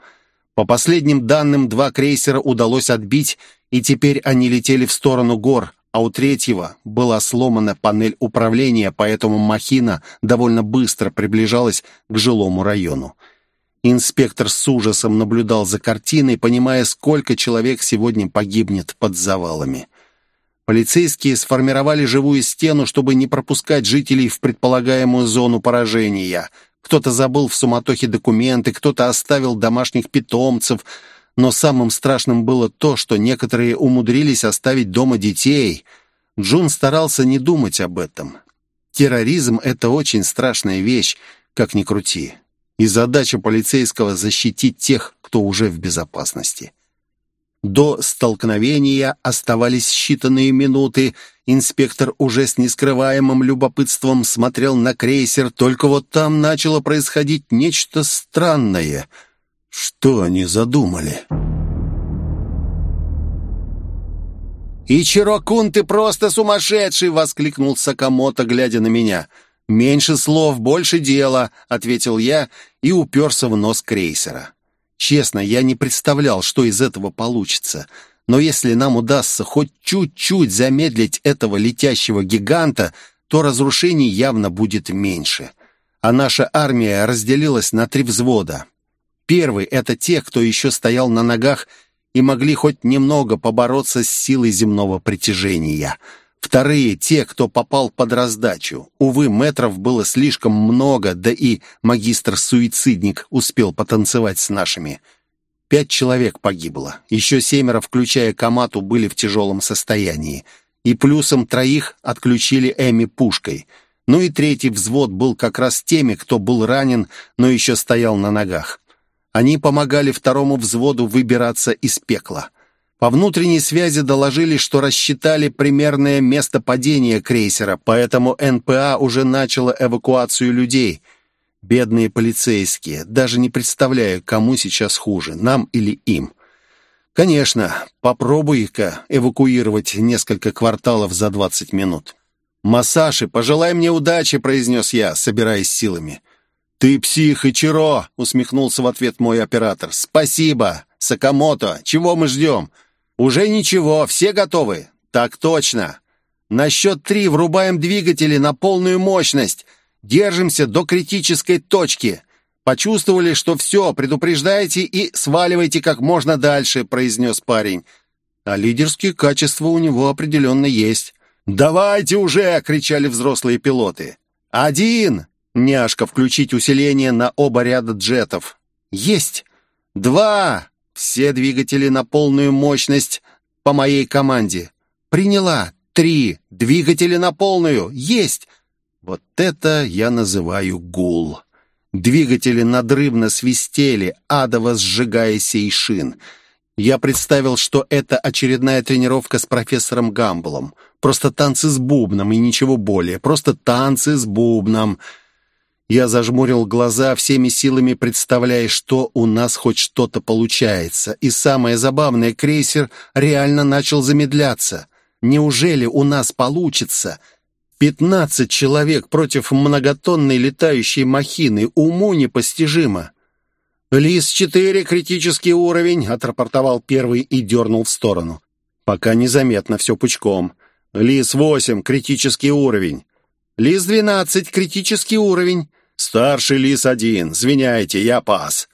По последним данным, два крейсера удалось отбить, и теперь они летели в сторону гор, а у третьего была сломана панель управления, поэтому махина довольно быстро приближалась к жилому району. Инспектор с ужасом наблюдал за картиной, понимая, сколько человек сегодня погибнет под завалами. Полицейские сформировали живую стену, чтобы не пропускать жителей в предполагаемую зону поражения. Кто-то забыл в суматохе документы, кто-то оставил домашних питомцев. Но самым страшным было то, что некоторые умудрились оставить дома детей. Джун старался не думать об этом. Терроризм — это очень страшная вещь, как ни крути и задача полицейского защитить тех, кто уже в безопасности. До столкновения оставались считанные минуты. Инспектор уже с нескрываемым любопытством смотрел на крейсер, только вот там начало происходить нечто странное. Что они задумали? «Ичиро-кун, ты просто сумасшедший!» — воскликнул Сакамото, глядя на меня — «Меньше слов, больше дела», — ответил я и уперся в нос крейсера. Честно, я не представлял, что из этого получится. Но если нам удастся хоть чуть-чуть замедлить этого летящего гиганта, то разрушений явно будет меньше. А наша армия разделилась на три взвода. Первый — это те, кто еще стоял на ногах и могли хоть немного побороться с силой земного притяжения. Вторые — те, кто попал под раздачу. Увы, метров было слишком много, да и магистр-суицидник успел потанцевать с нашими. Пять человек погибло. Еще семеро, включая Камату, были в тяжелом состоянии. И плюсом троих отключили Эми пушкой. Ну и третий взвод был как раз теми, кто был ранен, но еще стоял на ногах. Они помогали второму взводу выбираться из пекла. По внутренней связи доложили, что рассчитали примерное место падения крейсера, поэтому НПА уже начала эвакуацию людей. Бедные полицейские. Даже не представляю, кому сейчас хуже, нам или им. Конечно, попробуй-ка эвакуировать несколько кварталов за 20 минут. «Массаши, пожелай мне удачи», — произнес я, собираясь силами. «Ты псих, Ичиро!» — усмехнулся в ответ мой оператор. «Спасибо! Сакамото! Чего мы ждем?» «Уже ничего, все готовы?» «Так точно!» «На счет три врубаем двигатели на полную мощность. Держимся до критической точки. Почувствовали, что все, предупреждайте и сваливайте как можно дальше», — произнес парень. А лидерские качества у него определенно есть. «Давайте уже!» — кричали взрослые пилоты. «Один!» Няшка, включить усиление на оба ряда джетов. Есть! Два! Все двигатели на полную мощность по моей команде. Приняла. Три. Двигатели на полную. Есть! Вот это я называю гул. Двигатели надрывно свистели, адово сжигая сейшин. Я представил, что это очередная тренировка с профессором Гамблом. Просто танцы с бубном и ничего более. Просто танцы с бубном. Я зажмурил глаза, всеми силами представляя, что у нас хоть что-то получается. И самое забавное, крейсер реально начал замедляться. Неужели у нас получится? Пятнадцать человек против многотонной летающей махины. Уму непостижимо. «Лис-4, критический уровень», — отрапортовал первый и дернул в сторону. «Пока незаметно, все пучком. Лис-8, критический уровень. Лис-12, критический уровень. «Старший лис один, звиняйте, я пас».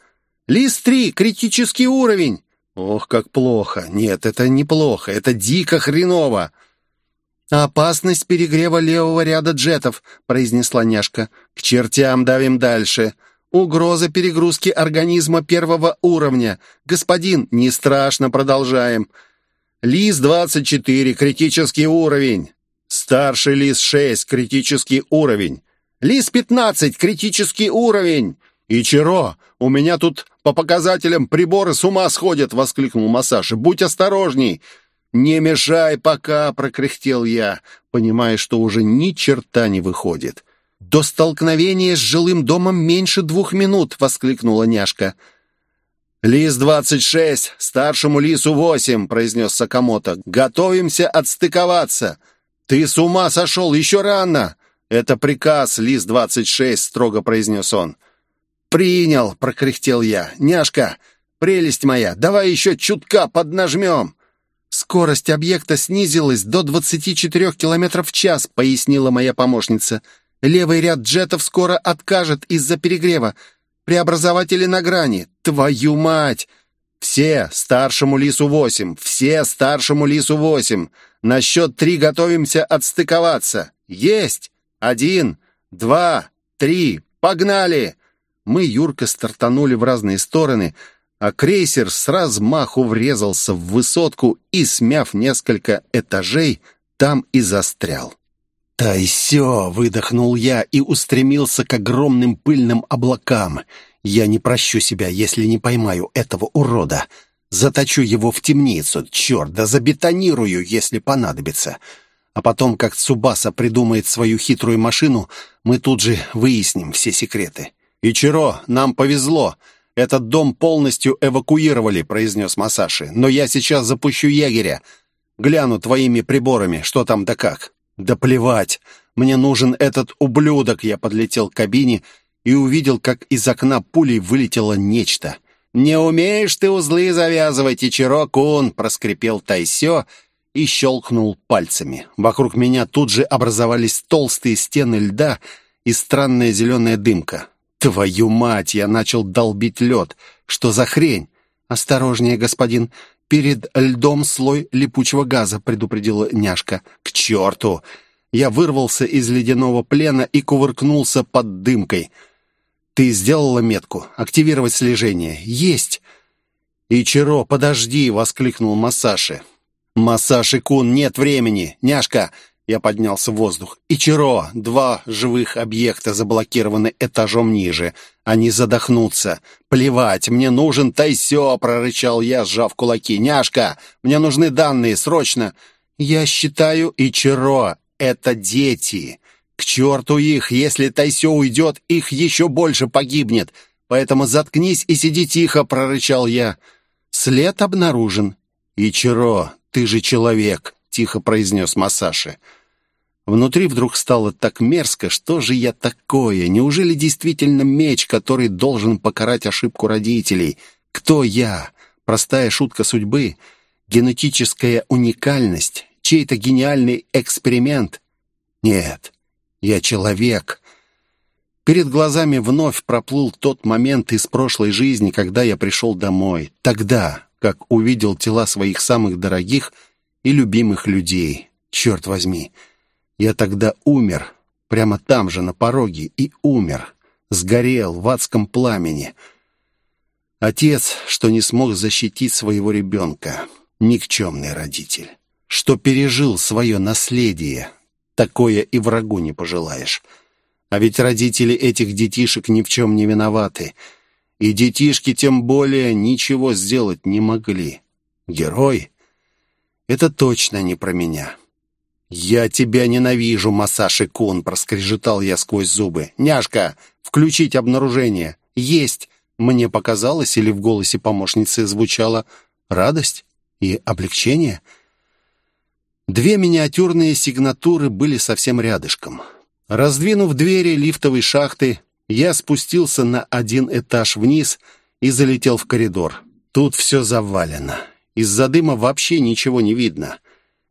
«Лис три, критический уровень». «Ох, как плохо. Нет, это неплохо, это дико хреново». «Опасность перегрева левого ряда джетов», — произнесла няшка. «К чертям давим дальше. Угроза перегрузки организма первого уровня. Господин, не страшно, продолжаем. Лис-24, критический уровень. Старший лис-6, критический уровень. Лис-15, критический уровень!» «Ичиро, у меня тут по показателям приборы с ума сходят!» — воскликнул Масаши. «Будь осторожней!» «Не мешай пока!» — прокряхтел я, понимая, что уже ни черта не выходит. «До столкновения с жилым домом меньше двух минут!» — воскликнула няшка. «Лис-26, старшему лису восемь!» — произнес Сакамото. «Готовимся отстыковаться!» «Ты с ума сошел! Еще рано!» «Это приказ, Лис-26», — строго произнес он. «Принял», — прокряхтел я. «Няшка, прелесть моя, давай еще чутка поднажмем». «Скорость объекта снизилась до 24 км в час», — пояснила моя помощница. «Левый ряд джетов скоро откажет из-за перегрева. Преобразователи на грани. Твою мать!» «Все старшему лису восемь! Все старшему лису восемь! На счет три готовимся отстыковаться! Есть!» Один, два, три, погнали!» Мы, Юрка, стартанули в разные стороны, а крейсер с размаху врезался в высотку и, смяв несколько этажей, там и застрял. «Тайсё!» — выдохнул я и устремился к огромным пыльным облакам. «Я не прощу себя, если не поймаю этого урода. Заточу его в темницу, черт, да забетонирую, если понадобится. А потом, как Цубаса придумает свою хитрую машину, мы тут же выясним все секреты. «Ичиро, нам повезло. Этот дом полностью эвакуировали», — произнес Масаши. «Но я сейчас запущу егеря. Гляну твоими приборами, что там да как». «Да плевать. Мне нужен этот ублюдок». Я подлетел к кабине и увидел, как из окна пулей вылетело нечто. «Не умеешь ты узлы завязывать, Ичиро-кун!» — проскрипел Тайсё и щелкнул пальцами. Вокруг меня тут же образовались толстые стены льда и странная зеленая дымка. «Твою мать!» — я начал долбить лед. «Что за хрень?» «Осторожнее, господин, перед льдом слой липучего газа», — предупредила няшка. «К черту!» Я вырвался из ледяного плена и кувыркнулся под дымкой — «Ты сделала метку? Активировать слежение?» «Есть!» «Ичиро, подожди!» — воскликнул Масаши. «Масаши-кун, нет времени! Няшка!» Я поднялся в воздух. «Ичиро! Два живых объекта заблокированы этажом ниже. Они задохнутся. Плевать, мне нужен Тайсё!» — прорычал я, сжав кулаки. «Няшка! Мне нужны данные, срочно!» «Я считаю, Ичиро, это дети!» К черту их! Если Тайсё уйдет, их еще больше погибнет. Поэтому заткнись и сиди тихо, прорычал я. След обнаружен. Ичиро, ты же человек, тихо произнес Масаши. Внутри вдруг стало так мерзко, что же я такое? Неужели действительно меч, который должен покарать ошибку родителей? Кто я? Простая шутка судьбы? Генетическая уникальность? Чей-то гениальный эксперимент? Нет, я человек. Перед глазами вновь проплыл тот момент из прошлой жизни, когда я пришел домой. Тогда, как увидел тела своих самых дорогих и любимых людей. Черт возьми, я тогда умер, прямо там же, на пороге, и умер. Сгорел в адском пламени. Отец, что не смог защитить своего ребенка. Никчемный родитель. Что пережил свое наследие, Такое и врагу не пожелаешь. А ведь родители этих детишек ни в чем не виноваты. И детишки тем более ничего сделать не могли. Герой? Это точно не про меня. «Я тебя ненавижу, Масаши Кун!» — проскрежетал я сквозь зубы. «Няшка, включить обнаружение!» «Есть!» Мне показалось, или в голосе помощницы звучала радость и облегчение — Две миниатюрные сигнатуры были совсем рядышком. Раздвинув двери лифтовой шахты, я спустился на один этаж вниз и залетел в коридор. Тут все завалено. Из-за дыма вообще ничего не видно.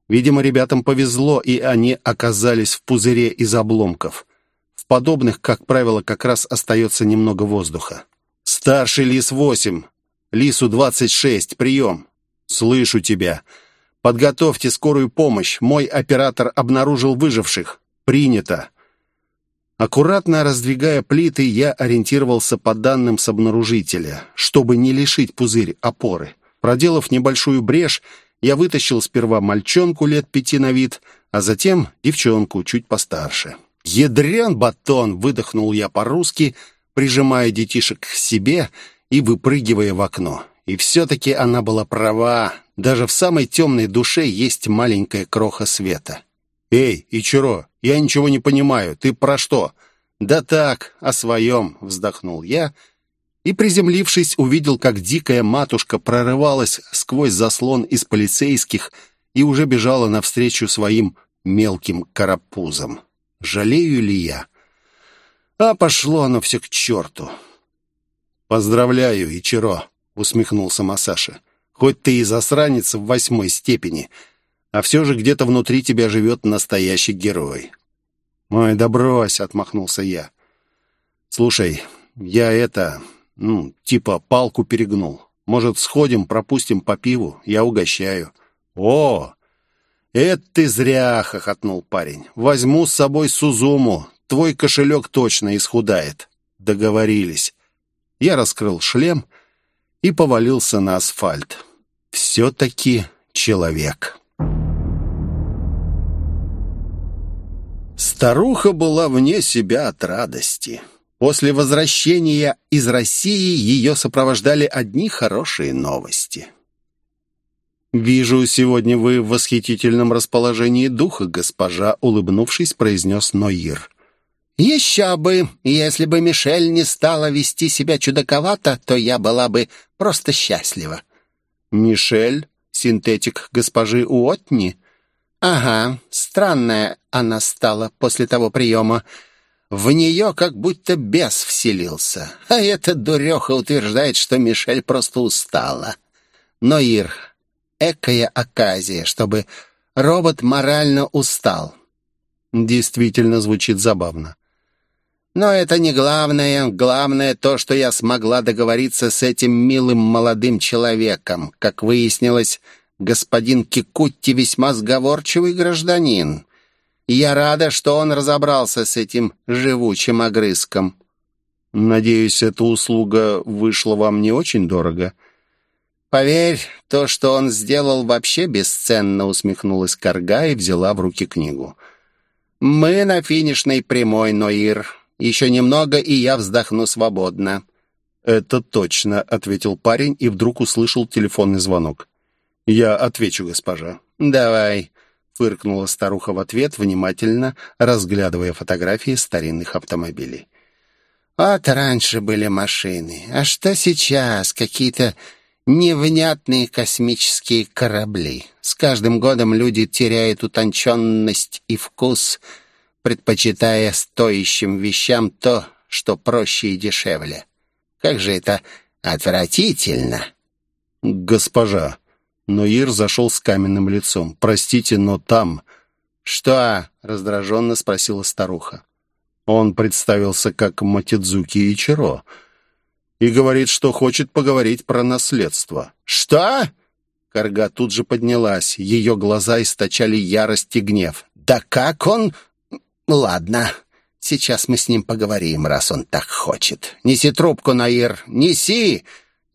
Видимо, ребятам повезло, и они оказались в пузыре из обломков. В подобных, как правило, как раз остается немного воздуха. «Старший Лис-8, Лису-26, прием!» «Слышу тебя!» Подготовьте скорую помощь. Мой оператор обнаружил выживших. Принято. Аккуратно раздвигая плиты, я ориентировался по данным с обнаружителя, чтобы не лишить пузырь опоры. Проделав небольшую брешь, я вытащил сперва мальчонку лет пяти на вид, а затем девчонку чуть постарше. «Ядрен батон!» — выдохнул я по-русски, прижимая детишек к себе и выпрыгивая в окно. И все-таки она была права. Даже в самой темной душе есть маленькая кроха света. «Эй, Ичиро, я ничего не понимаю. Ты про что?» «Да так, о своем», — вздохнул я, и, приземлившись, увидел, как дикая матушка прорывалась сквозь заслон из полицейских и уже бежала навстречу своим мелким карапузам. Жалею ли я? А пошло оно все к черту. «Поздравляю, Ичиро», — усмехнулся Масаша. Хоть ты и засранец в восьмой степени, а все же где-то внутри тебя живет настоящий герой». «Ой, да брось!» — отмахнулся я. «Слушай, я это, ну, типа палку перегнул. Может, сходим, пропустим по пиву? Я угощаю». «О, это ты зря!» — хохотнул парень. «Возьму с собой Сузуму. Твой кошелек точно исхудает». Договорились. Я раскрыл шлем и повалился на асфальт. Все-таки человек. Старуха была вне себя от радости. После возвращения из России ее сопровождали одни хорошие новости. «Вижу, сегодня вы в восхитительном расположении духа, госпожа», улыбнувшись, произнес Ноир. «Еще бы! Если бы Мишель не стала вести себя чудаковато, то я была бы просто счастлива». «Мишель? Синтетик госпожи Уотни?» «Ага, странная она стала после того приема. В нее как будто бес вселился. А эта дуреха утверждает, что Мишель просто устала. Но, Ир, экая оказия, чтобы робот морально устал. Действительно звучит забавно. Но это не главное. Главное то, что я смогла договориться с этим милым молодым человеком. Как выяснилось, господин Кикутти весьма сговорчивый гражданин. я рада, что он разобрался с этим живучим огрызком. Надеюсь, эта услуга вышла вам не очень дорого. Поверь, то, что он сделал, вообще бесценно, усмехнулась Карга и взяла в руки книгу. Мы на финишной прямой, Ноир. Еще немного, и я вздохну свободно». «Это точно», — ответил парень и вдруг услышал телефонный звонок. «Я отвечу, госпожа». «Давай», — фыркнула старуха в ответ, внимательно разглядывая фотографии старинных автомобилей. «Вот раньше были машины, а что сейчас? Какие-то невнятные космические корабли. С каждым годом люди теряют утонченность и вкус» предпочитая стоящим вещам то, что проще и дешевле. Как же это отвратительно!» «Госпожа!» Но Ир зашел с каменным лицом. «Простите, но там...» «Что?» — раздраженно спросила старуха. Он представился как Матидзуки Ичиро и говорит, что хочет поговорить про наследство. «Что?» Карга тут же поднялась. Ее глаза источали ярость и гнев. «Да как он...» «Ладно, сейчас мы с ним поговорим, раз он так хочет. Неси трубку, Наир, неси!»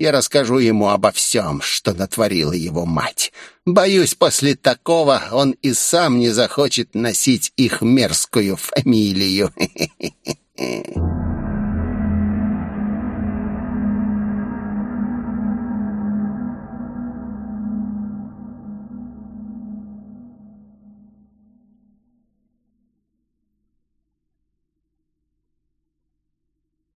Я расскажу ему обо всем, что натворила его мать. Боюсь, после такого он и сам не захочет носить их мерзкую фамилию.